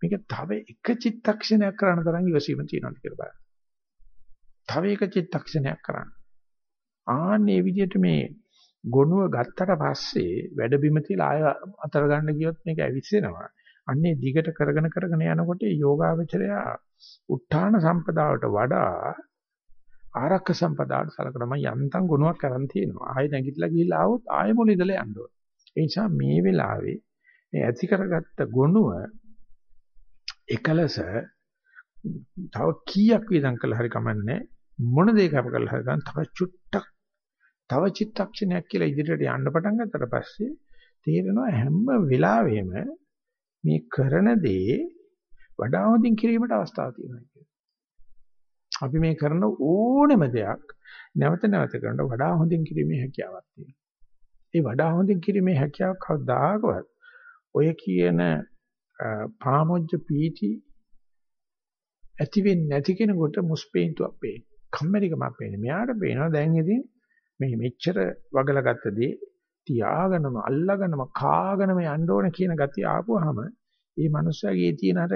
මේක තව එක චිත්තක්ෂණයක් කරන්න තරම් ඉවසීම තියෙනවා කියලා බලන්න. තව එක චිත්තක්ෂණයක් කරන්න. ආන්නේ විදිහට මේ ගොනුව ගත්තට පස්සේ වැඩබිම තියලා ආය අතර ගන්න ගියොත් මේක ඇවිස්සෙනවා. අන්නේ දිගට කරගෙන කරගෙන යනකොට යෝගාවචරය උත්තාන සම්පදාවට වඩා ආරක්ක සම්පදාවට සලකනම යන්තම් ගුණයක් කරන් තියෙනවා. ආයෙ නැගිටලා ගිහිල්ලා ආවොත් ආයෙ මොළ ඉඳලා යන්න ඕන. ඒ නිසා මේ වෙලාවේ මේ ඇති කරගත්ත ගුණය එකලස තව කීයක් විඳන් කළා හරි කමන්නේ මොන දෙයක අප කළා හරි ගන්න තව චුට්ටක් තව චිත්තක්ෂණයක් කියලා ඉදිරියට යන්න පටන් ගත්තට පස්සේ තේරෙනවා හැම වෙලාවෙම මේ කරන දේ වඩා හොඳින් කිරීමට අවස්ථාවක් තියෙනවා කියලා. අපි මේ කරන ඕනෙම දෙයක් නැවත නැවත කරනකොට වඩා හොඳින් කිරීමේ හැකියාවක් තියෙනවා. ඒ වඩා හොඳින් කිරීමේ හැකියාව කවදාකවත් ඔය කියන පාමොජ්ජ පීටි ඇති වෙන්නේ නැති කෙනෙකුට මුස්පේන්තුවක් පේනවා. කම්මැලිකමක් පේනවා. මෙයාට පේනවා දැන් ඉතින් මේ මෙච්චර වගලාගත්ත දේ තියාගෙනම අල්ලාගෙනම කාගෙනම යන්න ඕන කියන ගතිය ආපුවාම මේ මනුස්සයාගේ තියෙන අර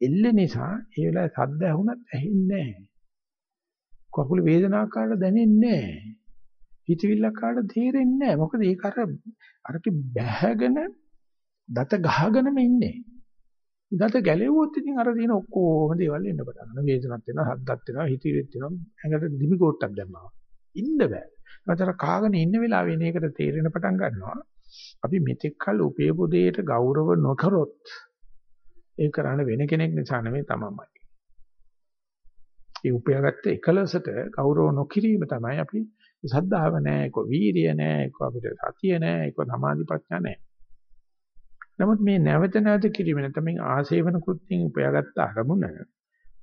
එල්ල නිසා ඒ වෙලාවේ සද්ද ඇහුණත් ඇහෙන්නේ නැහැ. කකුල වේදනාවක් කාට දැනෙන්නේ නැහැ. හිතවිල්ලක් කාට තේරෙන්නේ නැහැ. මොකද ඒක අර අරකේ බැහැගෙන දත ගහගෙනම ඉන්නේ. දත ගැලෙව්වොත් ඉතින් අර තියෙන ඔක්කොම දේවල් එන්න පටන් ගන්නවා. වේදනක් වෙනවා, හද්දක් වෙනවා, හිතවිලිත් වෙනවා. ඇඟට දිමි කෝට්ටක් දැම්මා. ඉන්න බෑ. මතර කාගෙන ඉන්න වෙලාවේ මේකට තේරෙන පටන් ගන්නවා. අපි මෙතෙක් කල උපේපු දෙයට ගෞරව නොකරොත් ඒ කරන්න වෙන කෙනෙක් නිසා නෙමෙයි තමමයි. ඒ උපයාගත්ත එකලසට ගෞරව නොකිරීම තමයි අපි සද්ධාව නැහැ, ඒක වීරිය නැහැ, ඒක අපිට සතිය නැහැ, ඒක සමාධි ප්‍රඥා නැහැ. නමුත් මේ නැවත නැවත කිරීම නැත්නම් මේ ආසේවන කෘත්‍යයෙන් උපයාගත්ත අරමුණ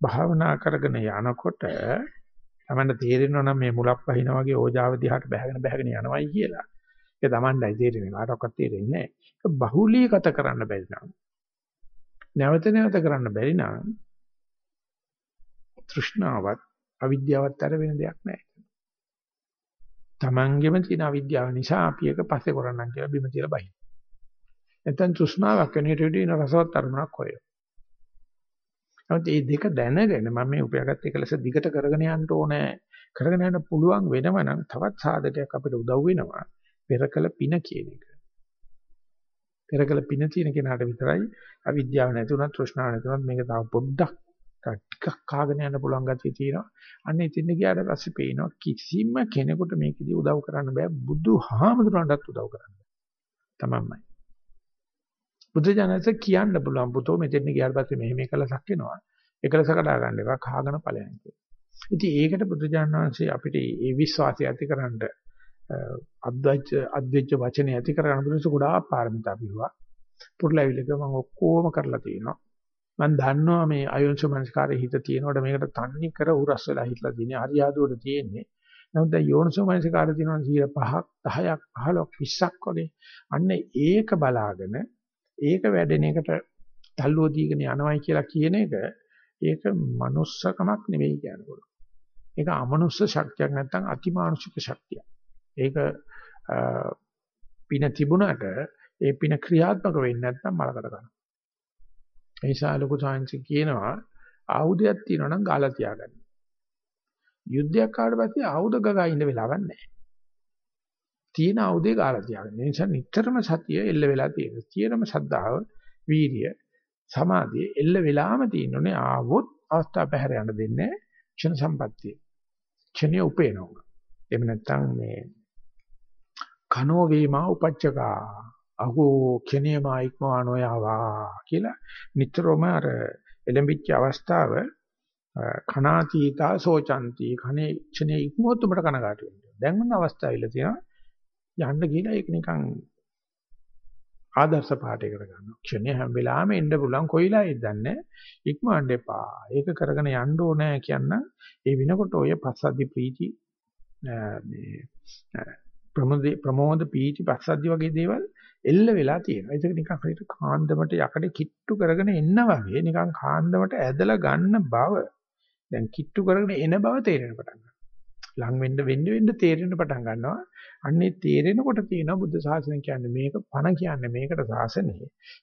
භාවනා කරගෙන යනකොට තමන්න තේරෙනවා නම් මේ මුලක් වහිනා වගේ ඕජාව දිහාට බහගෙන බහගෙන යනවයි කියලා. ඒක තමන්ටයි තේරෙන්නේ කාටවත් තේරෙන්නේ නැහැ. ඒක බහුලීගත කරන්න බැරි නම් නැවත නැවත කරන්න බැරි නම් තෘෂ්ණාවත් අවිද්‍යාවත් අතර වෙන දෙයක් නැහැ. තමන්ගෙම තියෙන අවිද්‍යාව නිසා අපි ඒක පස්සේ කරන්නම් කියලා බිම තියලා බයි. නැත්නම් තෘෂ්ණාවක් වෙන විදිහට රසවත් අරමුණක් හොයනවා. නමුත් මේ දෙක දැනගෙන මම මේ උපයාගත් එකලස දිගට කරගෙන යන්න ඕනේ. කරගෙන යන්න පුළුවන් වෙනව නම් තවත් සාධකයක් අපිට උදව් වෙනවා. පෙරකල පින කියන එක. පෙරකල පින තියෙන කෙනාට විතරයි අවිද්‍යාව නැතුණත් තෘෂ්ණාව නැතුණත් මේක තව පොඩ්ඩක් ටිකක් කාගෙන යන්න පුළුවන් ගැතිය තියෙනවා. අන්න ඉතින් ගියාට පස්සේ පේනවා කිසිම කෙනෙකුට මේකදී උදව් කරන්න බෑ. බුදුහාමුදුරන්ටත් උදව් කරන්න බෑ. තමන්මයි. බුදුජානක කියන්න පුළුවන් පුතෝ මෙතෙන් ගියාට පස්සේ මෙහෙම එකලසක් එනවා. එකලස කඩා ගන්න එපා කාගෙන ඵලයන් කියලා. ඉතින් ඒකට බුදුජානනාංශي අපිට ඒ විශ්වාසය ඇතිකරන්න අද්වෛත අද්වෛත වචනේ ඇති කරගන්න පුළුවන් ගොඩාක් පාරමිතා පිරුවා. පුරුලවිලක මම ඔක්කොම කරලා තියෙනවා. මම දන්නවා මේ අයෝන්ස මනස්කාරයේ හිත තියෙනකොට මේකට තන්නේ කර උරස් වෙලා හිටලා තියෙන්නේ හරියාදුවට තියෙන්නේ. නමුත් දැන් යෝනිසෝ මනස්කාරය තියෙනවා 5ක් 10ක් 15ක් 20ක් වගේ. අන්න ඒක බලාගෙන ඒක වැඩෙන එකට තල්ලුව දීගෙන යනවයි කියලා කියන එක ඒක manussකමක් නෙවෙයි කියනකොට. ඒක අමනුස්ස ශක්තියක් නැත්නම් අතිමානුෂික ශක්තියක්. ඒක පින තිබුණාට ඒ පින ක්‍රියාත්මක වෙන්නේ නැත්නම් මලකට ගන්නවා. ඒ නිසා ලොකු සාංශි කියනවා ආයුධයක් තියෙනවා නම් ගාලා තියාගන්න. යුද්ධයක් ආවට පස්සේ ආයුධ ගගා ඉන්න වෙලාවක් නැහැ. තියෙන ආයුධය ගාලා තියාගන්න. ඒ නිසා නිතරම සතිය එල්ල වෙලා තියෙනවා. තියෙනම සද්ධාව, වීරිය, සමාධිය එල්ල වෙලාම තියෙනුනේ ආවොත් අවස්ථාව පැහැර යන්න දෙන්නේ ක්ෂණ සම්පත්තිය. ක්ෂණිය උපේනවා. එහෙම නැත්නම් මේ කනෝ වේමා උපච්චකා අහෝ කෙනේමා ඉක්මවනෝ යාවා කියලා නිතරම අර එලඹිච්ච අවස්ථාව කනාතීතා සෝචන්ති කනේ ක්ෂණේ ඉක්මවොත් උඹට කනගාටු වෙනවා. දැන් මොන අවස්ථාවිල තියෙනවා යන්න ගිහලා ඒක නිකන් ආදර්ශ පාඩයකට ගන්නවා. ක්ෂණේ හැම වෙලාවෙම එන්න පුළුවන් කොයිලා ඉදන්නේ ඉක්මවන්න එපා. ඒක කරගෙන යන්න ඕනේ කියන්න ඒ විනකොට ඔය පස්සද්ධි ප්‍රීති මේ ප්‍රමෝද පීති පස්සද්ධි වගේ දේවල් එල්ල වෙලා තියෙනවා. ඒක නිකන් හරියට කාන්දමට යකඩ කිට්ටු කරගෙන එන්න වගේ නිකන් කාන්දමට ඇදලා ගන්න බව දැන් කිට්ටු කරගෙන එන බව තේරෙන පටන් ගන්නවා. ලං වෙන්න වෙන්න වෙන්න තේරෙන පටන් ගන්නවා. අන්නේ තේරෙනකොට තියෙනවා බුද්ධ ශාසනය කියන්නේ මේක පණ කියන්නේ මේකට ශාසනය.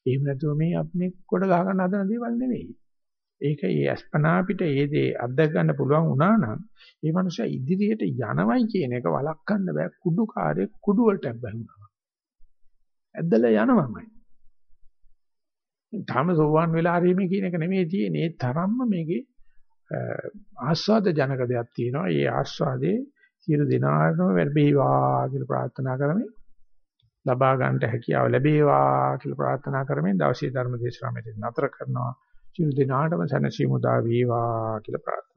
එහෙම නැතුව මේ අපි මේ කොට ගහ ගන්න හදන දේවල් නෙවෙයි. ඒක ඒ අස්පනා පිට ඒ දේ අත්දැක ගන්න පුළුවන් වුණා නම් ඒ මනුස්සයා ඉදිරියට යනවයි කියන එක වළක්වන්න බෑ කුඩු කාර්යයක් කුඩු වලට බැහැුණා. ඇද්දලා යනවමයි. තාම සෝවාන් වෙලා හරීමේ කියන එක නෙමෙයි තියෙන්නේ. ඒ තරම්ම මේකේ ආස්වාද ජනක දෙයක් තියෙනවා. ඒ ආස්වාදේ සියලු දිනාටම ලැබේවා කියලා ප්‍රාර්ථනා කරමින් ලබා ගන්නට හැකියාව ලැබේවා කියලා ප්‍රාර්ථනා කරමින් දවසේ ධර්ම දේශනාව මෙතන නතර කරනවා. සියලු දිනාටම සැනසීම උදා වේවා කියලා ප්‍රාර්ථනා